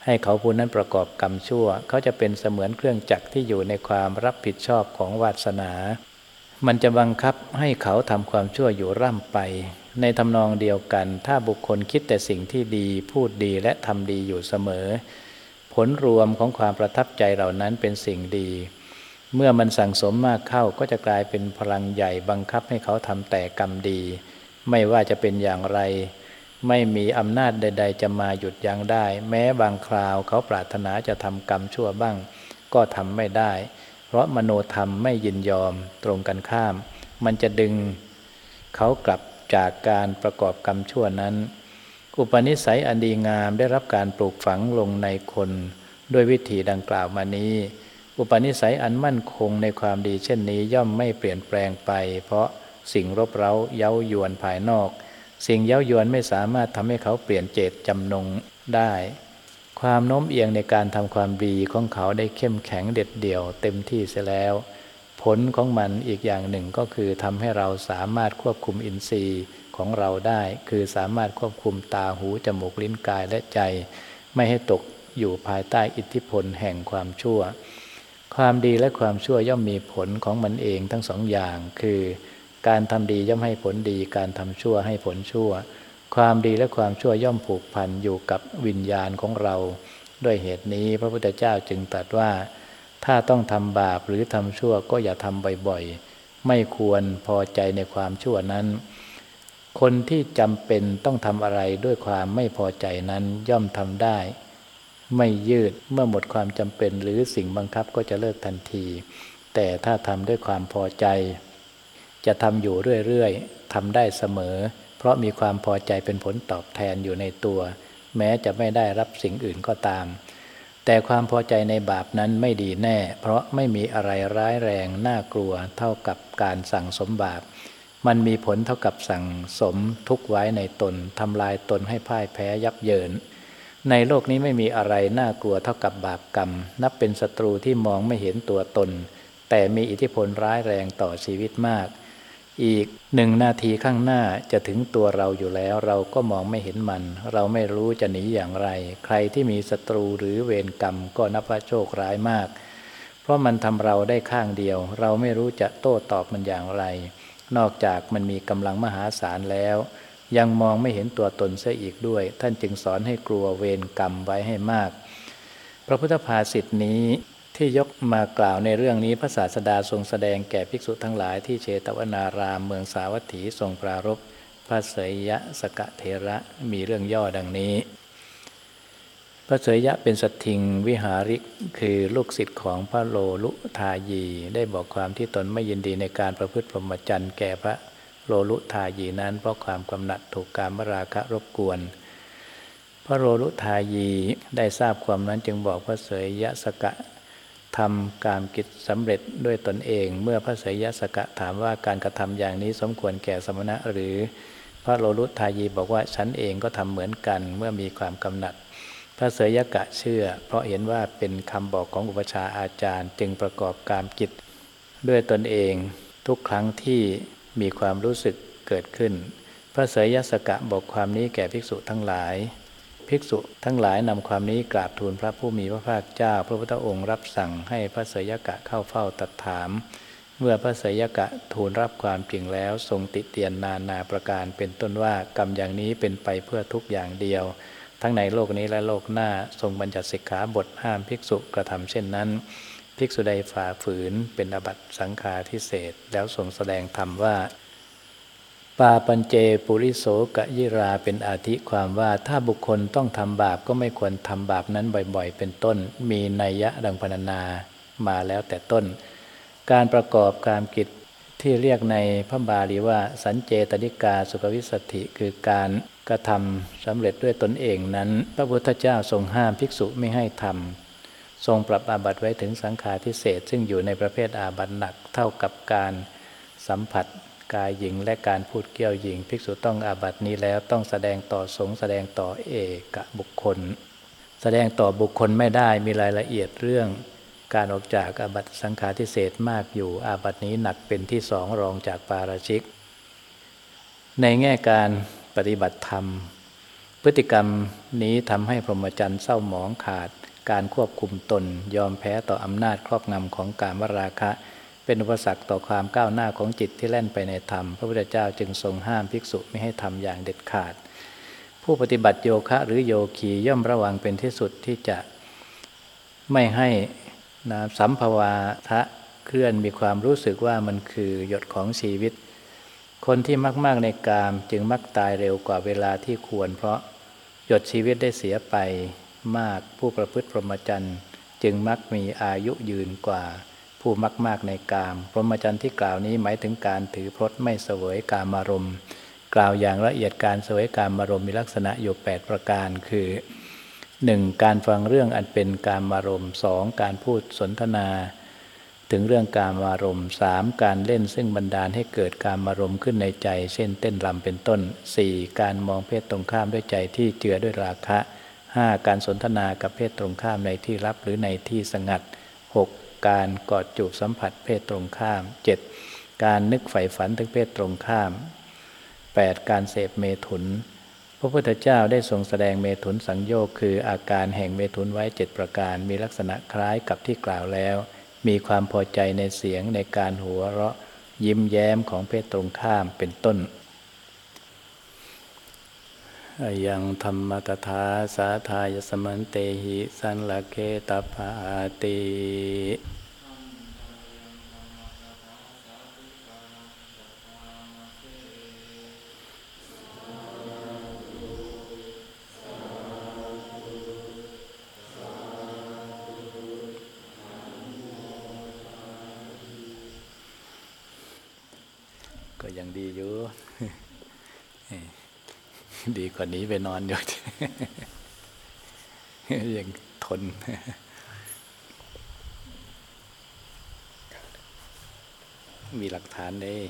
ให้เขาผู้นั้นประกอบกรรมชั่ว เขาจะเป็นเสมือนเครื่องจักรที่อยู่ในความรับผิดชอบของวาสนา มันจะบังคับให้เขาทำความชั่วอยู่ร่ำไป ในทำนองเดียวกัน ถ้าบุคคลคิดแต่สิ่งที่ดีพูดดีและทำดีอยู่เสมอ ผลรวมของความประทับใจเหล่านั้นเป็นสิ่งดี เมื่อมันสั่งสมมากเข้าก็จะกลายเป็นพลังใหญ่บังคับให้เขาทำแต่กรรมดี ไม่ว่าจะเป็นอย่างไร ไม่มีอำนาจใด ๆ จะมาหยุดยั้งได้ แม้บางคราวเขาปรารถนาจะทำกรรมชั่วบ้าง ก็ทำไม่ได้ เพราะมโนธรรมไม่ยินยอมตรงกันข้าม มันจะดึงเขากลับ จากการประกอบกรรมชั่วนั้น อุปนิสัยอันดีงามได้รับการปลูกฝังลงในคน ด้วยวิธีดังกล่าวมานี้ อุปนิสัยอันมั่นคงในความดีเช่นนี้ย่อมไม่เปลี่ยนแปลงไป เพราะสิ่งรบเร้าเย้ายวนภายนอก สิ่งเย้ายวนไม่สามารถทำให้เขาเปลี่ยนเจตจำนงได้ ความโน้มเอียงในการทำความดีของเขาได้เข้มแข็งเด็ดเดี่ยวเต็มที่เสียแล้ว ผลของมันอีกอย่างหนึ่งก็คือทำให้เราสามารถควบคุมอินทรีย์ของเราได้ คือสามารถควบคุมตาหูจมูกลิ้นกายและใจ ไม่ให้ตกอยู่ภายใต้อิทธิพลแห่งความชั่ว ความดีและความชั่วย่อมมีผลของมันเองทั้งสองอย่าง คือ การทำดีย่อมให้ผลดี การทำชั่วให้ผลชั่ว ความดีและความชั่วย่อมผูกพันอยู่กับวิญญาณของเรา ด้วยเหตุนี้พระพุทธเจ้าจึงตรัสว่า ถ้าต้องทำบาปหรือทำชั่วก็อย่าทำบ่อยๆ ไม่ควรพอใจในความชั่วนั้น คนที่จำเป็นต้องทำอะไรด้วยความไม่พอใจนั้นย่อมทำได้ ไม่ยืดเมื่อหมดความจำเป็นหรือสิ่งบังคับก็จะเลิกทันที แต่ถ้าทำด้วยความพอใจ จะทำอยู่เรื่อยๆทำได้เสมอ เพราะมีความพอใจเป็นผลตอบแทนอยู่ในตัว แม้จะไม่ได้รับสิ่งอื่นก็ตาม แต่ความพอใจในบาปนั้นไม่ดีแน่ เพราะไม่มีอะไรร้ายแรงน่ากลัวเท่ากับการสั่งสมบาป มันมีผลเท่ากับสั่งสมทุกไว้ในตนทำลายตนให้พ่ายแพ้ยับเยิน ในโลกนี้ไม่มีอะไรน่ากลัวเท่ากับบาปกรรม นับเป็นศัตรูที่มองไม่เห็นตัวตน แต่มีอิทธิพลร้ายแรงต่อชีวิตมาก อีกหนึ่งนาทีข้างหน้าจะถึงตัวเราอยู่แล้ว เราก็มองไม่เห็นมัน เราไม่รู้จะหนีอย่างไร ใครที่มีศัตรูหรือเวรกรรมก็นับว่าโชคร้ายมาก เพราะมันทำเราได้ข้างเดียว เราไม่รู้จะโต้ตอบมันอย่างไร นอกจากมันมีกำลังมหาศาลแล้ว ยังมองไม่เห็นตัวตนเสียอีกด้วย ท่านจึงสอนให้กลัวเวรกรรมไว้ให้มาก พระพุทธภาษิตนี้ ที่ยกมากล่าวในเรื่องนี้พระศาสดาทรงแสดงแก่ภิกษุทั้งหลายที่เชตวนารามเมืองสาวัตถีทรงปรารภพระเสยยะสกะเทระมีเรื่องย่อดังนี้ พระเสยยะเป็นสถิงวิหาริกคือลูกศิษย์ของพระโลลุทายี ได้บอกความที่ตนไม่ยินดีในการประพฤติพรหมจรรย์แก่พระโลลุทายีนั้นเพราะความกำหนัดถูกการมราคะรบกวนพระโลลุทายีได้ทราบความนั้นจึงบอกพระเสยยะสกะ ทำการกิจสำเร็จด้วยตนเอง เมื่อพระเสยยะสกะถามว่าการกระทำอย่างนี้สมควรแก่สมณะหรือ พระโลลุทายีบอกว่าฉันเองก็ทำเหมือนกันเมื่อมีความกำหนัด พระเสยยะกะเชื่อ เพราะเห็นว่าเป็นคำบอกของอุปชาอาจารย์ จึงประกอบการกิจด้วยตนเอง ทุกครั้งที่มีความรู้สึกเกิดขึ้น พระเสยยสกะบอกความนี้แก่ภิกษุทั้งหลาย ภิกษุทั้งหลายนำความนี้กราบทูลพระผู้มีพระภาคเจ้า พระพุทธองค์รับสั่งให้พระเสยยกะเข้าเฝ้าตัดถาม เมื่อพระเสยยกะทูลรับความจริงแล้ว ทรงติเตียนนานาประการเป็นต้นว่ากรรมอย่างนี้เป็นไปเพื่อทุกอย่างเดียว ทั้งในโลกนี้และโลกหน้าทรงบัญญัติสิกขาบทห้ามภิกษุกระทำเช่นนั้น ภิกษุใดฝ่าฝืนเป็นอบัตสังฆาทิเศษแล้วทรงแสดงธรรมว่าาปัญเจปุริโสกะยิราเป็นอาทิความว่าถ้าบุคคลต้องทำบาปก็ไม่ควรทำบาปนั้นบ่อยๆ เป็นต้น มีนัยยะดังพรรณนามาแล้วแต่ต้น การประกอบการกิจที่เรียกในพระบาลีว่า สัญเจตนิกาสุขวิสติคือการกระทำสำเร็จด้วยตนเองนั้น พระพุทธเจ้าทรงห้ามภิกษุไม่ให้ทำทรงปรับอาบัติไว้ถึงสังฆาทิเศษซึ่งอยู่ในประเภทอาบัติหนักเท่ากับการสัมผัส กายหญิงและการพูดเกี่ยวหญิง ภิกษุต้องอาบัตินี้แล้วต้องแสดงต่อสงฆ์แสดงต่อเอกบุคคล แสดงต่อบุคคลไม่ได้มีรายละเอียดเรื่อง การออกจากอาบัติสังฆาทิเศษมากอยู่อาบัตินี้หนักเป็นที่สองรองจากปาราชิก ในแง่การปฏิบัติธรรม พฤติกรรมนี้ทำให้พรหมจรรย์เศร้าหมองขาด การควบคุมตนยอมแพ้ต่ออำนาจครอบงำของการวราคะ เป็นอุปสรรคต่อความก้าวหน้าของจิตที่แล่นไปในธรรม พระพุทธเจ้าจึงทรงห้ามภิกษุไม่ให้ทำอย่างเด็ดขาด ผู้ปฏิบัติโยคะหรือโยคีย่อมระวังเป็นที่สุดที่จะไม่ให้นะสัมภวาทะเคลื่อนมีความรู้สึกว่ามันคือหยดของชีวิต คนที่มาก ๆ ในกามจึงมักตายเร็วกว่าเวลาที่ควร เพราะหยดชีวิตได้เสียไปมากผู้ประพฤติพรหมจรรย์ จึงมักมีอายุยืนกว่า ผู้มากมากในกาม พรหมจรรย์ที่กล่าวนี้หมายถึงการถือพรตไม่เสวยกามารมณ์ กล่าวอย่างละเอียดการเสวยกามารมณ์มีลักษณะอยู่ 8 ประการคือ 1. การฟังเรื่องอันเป็นกามารมณ์ 2. การพูดสนทนา ถึงเรื่องกามารมณ์ 3. การเล่นซึ่งบันดาลให้เกิดกามารมณ์ขึ้นในใจ เช่นเต้นรำเป็นต้น 4. การมองเพศตรงข้ามด้วยใจที่เจือด้วยราคะ 5. การสนทนากับเพศตรงข้ามในที่รับหรือในที่สงัด 6. การกอดจูบสัมผัสเพศตรงข้าม 7. การนึกใฝ่ฝันถึงเพศตรงข้าม 8. การเสพเมถุน พระพุทธเจ้าได้ทรงแสดงเมถุนสังโยคคืออาการแห่งเมถุนไว้เจ็ดประการ มีลักษณะคล้ายกับที่กล่าวแล้ว มีความพอใจในเสียงในการหัวเราะยิ้มแย้มของเพศตรงข้ามเป็นต้น ยังธรรมกถาสาทายสมันเตหิสันละเกตปาติก็ยังดีอยู่ดีกว่านี้ ไปนอนอยู่ยังทนมีหลักฐานเลย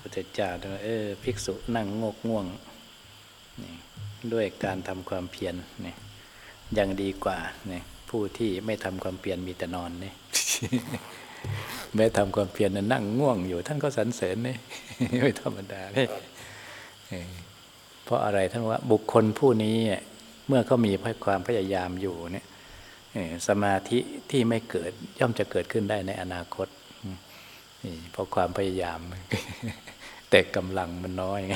พระเจ้าเออภิกษุนั่งงกง่วง ด้วยการทำความเพียรนี่ยังดีกว่านี่ผู้ที่ไม่ทำความเพียรมีแต่นอนนี่แม้ทำความเพียรนั้นนั่งง่วงอยู่ ท่านก็สรรเสริญนี่ไม่ธรรมดาเลย เพราะอะไรท่านว่าบุคคลผู้นี้เมื่อเขามีความพยายามอยู่เนี่ยสมาธิที่ไม่เกิดย่อมจะเกิดขึ้นได้ในอนาคตนี่เพราะความพยายาม แต่กำลังมันน้อยไง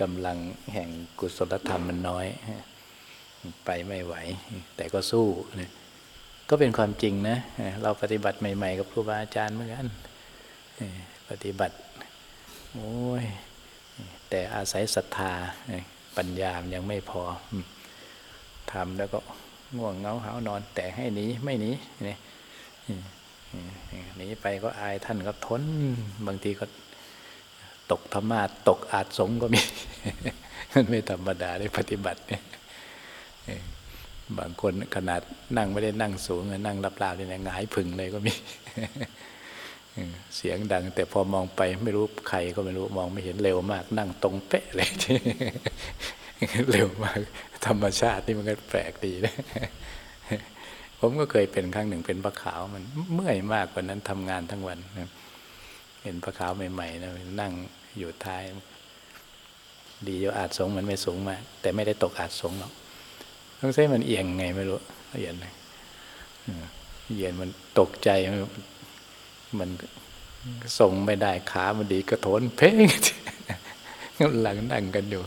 กำลังแห่งกุศลธรรมมันน้อย ไปไม่ไหว แต่ก็สู้นะก็เป็นความจริงนะ เราปฏิบัติใหม่ ๆ กับครูบาอาจารย์เหมือนกันปฏิบัติ โอ้ย แต่อาศัยศรัทธาปัญญามยังไม่พอทำแล้วก็ง่วงเงาหานอน แต่ให้หนีไม่หนีนี่หนีไปก็อายท่านก็ทน บางทีก็ตกธรรมาตกอาจสงก็มี มันไม่ธรรมดาได้ปฏิบัติเนี่ยบางคนขนาดนั่งไม่ได้นั่งสูงนั่งรับลาเนี่ยหงายผึ่งเลยก็มี เสียงดัง แต่พอมองไปไม่รู้ใครก็ไม่รู้มองไม่เห็นเร็วมาก นั่งตรงเป๊ะเลยเร็วมาก ธรรมชาตินี่มันก็แปลกดีนะผมก็เคยเป็นครั้งหนึ่งเป็นพระขาวมันเมื่อยมากกว่านั้นทำงานทั้งวันนะเห็นพระขาวใหม่ๆนะนั่งอยู่ท้าย ดีอยู่อาจสงมันไม่สูงมาก แต่ไม่ได้ตกอาจสงหรอกต้องใช้มันเอียงไงไม่รู้เอียนเอียนมันตกใจ มันส่งไม่ได้ขามันดีกระโถนเพ่งหลังนั่งกันอยู่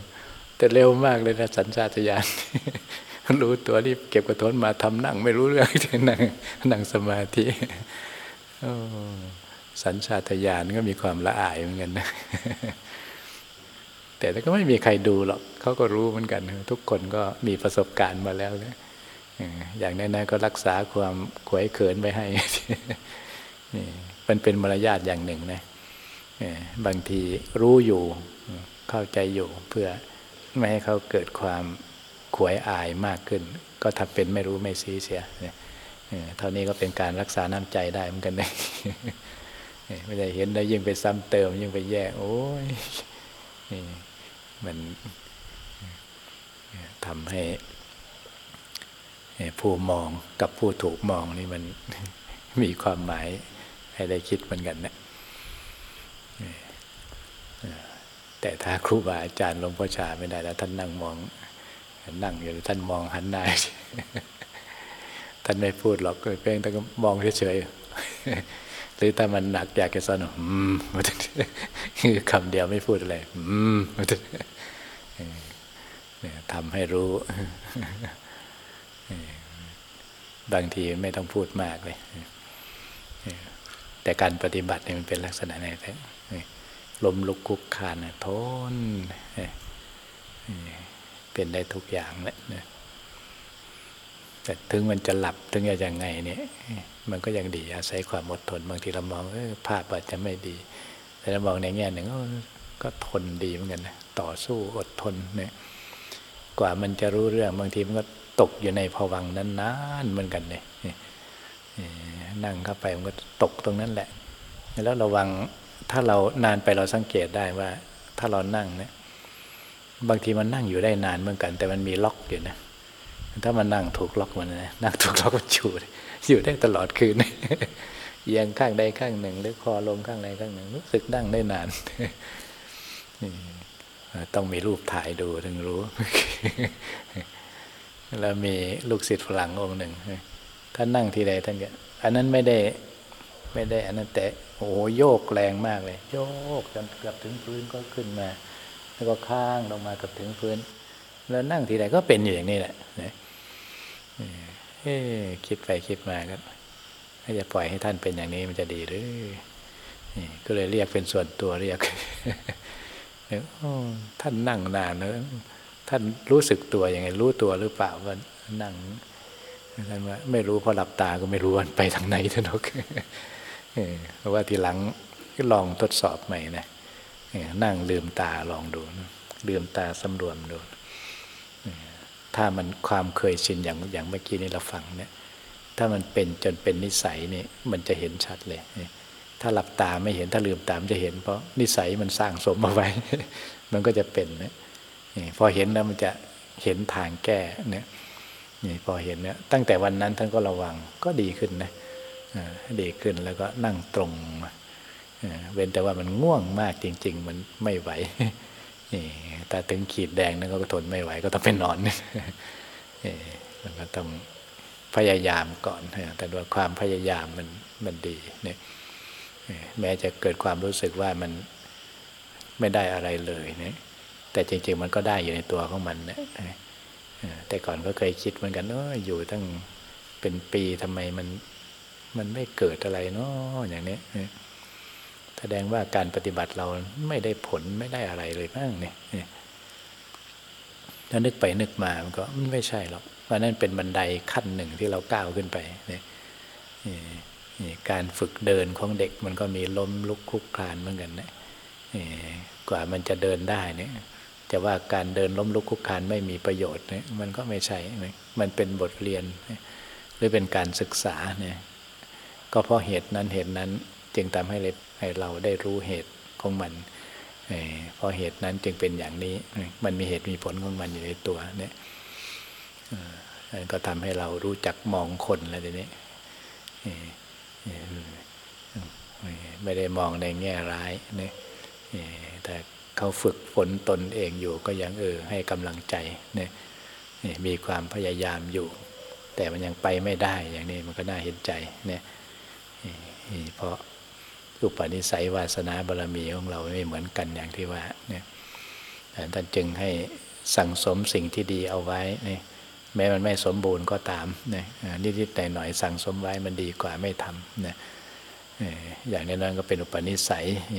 แต่เร็วมากเลยนะสัญชาตญาณรู้ตัวรีบเก็บกระโถนมาทำนั่งไม่รู้เรื่องที่นั่งนั่งสมาธิสัญชาตญาณก็มีความละอายเหมือนกันนะแต่ก็ไม่มีใครดูหรอกเขาก็รู้เหมือนกัน ทุกคนก็มีประสบการณ์มาแล้วนะอย่างนั้นก็รักษาความขวยเขินไปให้นี่ มันเป็นมารยาทอย่างหนึ่งนะบางทีรู้อยู่เข้าใจอยู่เพื่อไม่ให้เขาเกิดความขวยอายมากขึ้น ก็ทำเป็นไม่รู้ไม่ซีเสียเท่านี้ก็เป็นการรักษาน้ำใจได้เหมือนกันนะไม่ได้เห็นแล้วยิ่งไปซ้ำเติมยิ่งไปแย่โอ้ยมันทำให้ผู้มองกับผู้ถูกมองนี่มันมีความหมาย ให้ได้คิดเหมือนกันนะแต่ถ้าครูบาอาจารย์หลวงพ่อชาไม่ได้แล้ว ท่านนั่งมองนั่งอยู่ท่านมองหันหน้าท่านไม่พูดหรอกเพียงแต่ก็มองเฉยๆหรือถ้ามันหนักอยากจะสนอืมคือคำเดียวไม่พูดอะไรอืมทำให้รู้บางทีไม่ต้องพูดมากเลย แต่การปฏิบัติเนี่ยมันเป็นลักษณะไหนแต่ลมลุกคุกคานทนเป็นได้ทุกอย่างแหละแต่ถึงมันจะหลับถึงจะยังไงเนี่ยมันก็ยังดีอาศัยความอดทนบางทีเรามองออภาพอาจจะไม่ดี แต่เรามองในแง่หนึ่งก็ทนดีเหมือนกันนะต่อสู้อดทนเนี่ยกว่ามันจะรู้เรื่องบางทีมันก็ตกอยู่ในภวังนั้นนานเหมือนกันเนี่ย นั่งเข้าไปมันก็ตกตรงนั้นแหละ แล้วระวังถ้าเรานานไปเราสังเกตได้ว่า ถ้าเรานั่งเนี่ยบางทีมันนั่งอยู่ได้นานเหมือนกัน แต่มันมีล็อกอยู่นะ ถ้ามันนั่งถูกล็อกมันนะนั่งถูกล็อกมันอยู่อยู่ได้ตลอดคืนเอียงข้างใดข้างหนึ่ง หรือคอลงข้างใดข้างหนึ่งรู้สึกนั่งได้นานต้องมีรูปถ่ายดูถึงรู้ แล้วมีลูกศิษย์ฝรั่งองค์หนึ่งท่านนั่งทีใดท่านก็ อันนั้นไม่ได้ไม่ได้อันนั้นแต่โอ้โหโยกแรงมากเลย โยกจนเกือบถึงพื้นก็ขึ้นมา แล้วก็ข้างลงมาเกือบถึงพื้น แล้วนั่งทีใดก็เป็นอยู่อย่างนี้แหละเอ๊คิดไปคิดมาก็ถ้าจะปล่อยให้ท่านเป็นอย่างนี้มันจะดีหรือก็เลยเรียกเป็นส่วนตัวเรียกท่านนั่งนานแล้วท่านรู้สึกตัวยังไง รู้ตัวหรือเปล่าว่านั่ง ไม่รู้พอหลับตาก็ไม่รู้วันไปทางไหนท่านบอกเพราะว่าทีหลังลองทดสอบใหม่นะนั่งลืมตาลองดูลืมตาสำรวมดูถ้ามันความเคยชินอย่างอย่างเมื่อกี้นี้เราฟังเนี่ยถ้ามันเป็นจนเป็นนิสัยนี่มันจะเห็นชัดเลย ถ้าหลับตาไม่เห็นถ้าลืมตามจะเห็น เพราะนิสัยมันสร้างสมมาไว้ มันก็จะเป็นนะพอเห็นแล้วมันจะเห็นทางแก้เนี่ย นี่พอเห็นเนี่ยตั้งแต่วันนั้นท่านก็ระวังก็ดีขึ้นนะดีขึ้นแล้วก็นั่งตรงเว้นแต่ว่ามันง่วงมากจริง ๆ มันไม่ไหวนี่แต่ถึงขีดแดงนั่นก็ทนไม่ไหวก็ต้องไปนอนนี่มันก็ต้องพยายามก่อนแต่ด้วยความพยายามมันมันดีเนี่ยแม้จะเกิดความรู้สึกว่ามันไม่ได้อะไรเลยเนี่ยแต่จริง ๆ มันก็ได้อยู่ในตัวของมันนะเออ แต่ก่อนก็เคยคิดเหมือนกันเอออยู่ตั้งเป็นปีทำไมมันมันไม่เกิดอะไรเนาะอย่างนี้แสดงว่าการปฏิบัติเราไม่ได้ผลไม่ได้อะไรเลยบ้างเนี่ยถ้านึกไปนึกมามันก็ไม่ใช่หรอกเพราะนั่นเป็นบันไดขั้นหนึ่งที่เราก้าวขึ้นไปเนี่ยการฝึกเดินของเด็กมันก็มีล้มลุกคลุกคลานเหมือนกันนะกว่ามันจะเดินได้เนี่ย จะว่าการเดินล้มลุกคุกคานไม่มีประโยชน์เนี่ยมันก็ไม่ใช่ มันเป็นบทเรียน หรือเป็นการศึกษาเนี่ยก็เพราะเหตุนั้นเหตุนั้นจึงทำให้ให้เราได้รู้เหตุของมันเพราะเหตุนั้นจึงเป็นอย่างนี้ มันมีเหตุมีผลของมันอยู่ในตัวเนี่ยก็ทำให้เรารู้จักมองคนแล้วทีนี้ไม่ได้มองในแง่ร้ายเนี่ยแต่ เขาฝึกฝนตนเองอยู่ก็ยังเออให้กำลังใจเนี่ยมีความพยายามอยู่ แต่มันยังไปไม่ได้อย่างนี้มันก็น่าเห็นใจเนี่ยเพราะอุปนิสัยวาสนาบารมีของเราไม่เหมือนกันอย่างที่ว่าเนี่ยท่านจึงให้สั่งสมสิ่งที่ดีเอาไว้เนี่ยแม้มันไม่สมบูรณ์ก็ตามเนี่ยนิดๆหน่อยๆสั่งสมไว้มันดีกว่าไม่ทำเนี่ยอย่างนั้นก็เป็นอุปนิสัยเ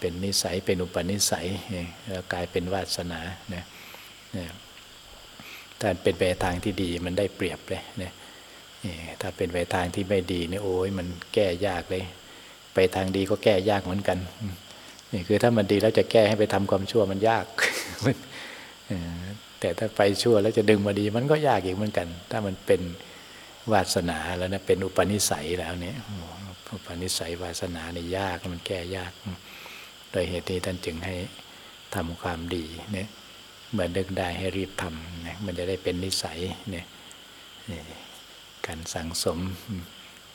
เป็นนิสัยเป็นอุปนิสัยแล้วกลายเป็นวาสนาเนี่ยถ้าเป็นไปทางที่ดีมันได้เปรียบเลยเนี่ยถ้าเป็นไปทางที่ไม่ดีนี่โอ้ยมันแก้ยากเลย ไปทางดีก็แก้ยากเหมือนกันนี่คือถ้ามันดีแล้วจะแก้ให้ไปทำความชั่วมันยากแต่ถ้าไปชั่วแล้วจะดึงมาดีมันก็ยากอีกเหมือนกัน ถ้ามันเป็นวาสนาแล้วนะเป็นอุปนิสัยแล้วเนี่ยอุปนิสัยวาสนาเนี่ยยากมันแก้ยาก โดยเหตุนี้ท่านจึงให้ทำความดีเนี่ยเมื่อนึกได้ให้รีบทำนี่ยมันจะได้เป็นนิสัยเนี่ยการสั่งสม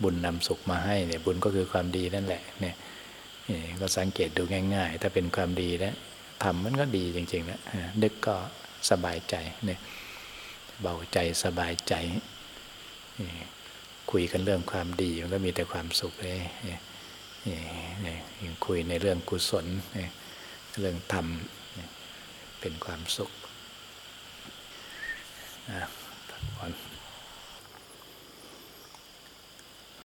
บุญนำสุขมาให้เนี่ยบุญก็คือความดีนั่นแหละเนี่ยก็สังเกตดูง่าย ๆ ถ้าเป็นความดีแล้วทำมันก็ดีจริงๆนะนึกก็สบายใจเนี่ยเบาใจสบายใจ คุยกันเรื่องความดีมันก็มีแต่ความสุขเลย ยังคุยในเรื่องกุศล เรื่องธรรม เป็นความสุขนะ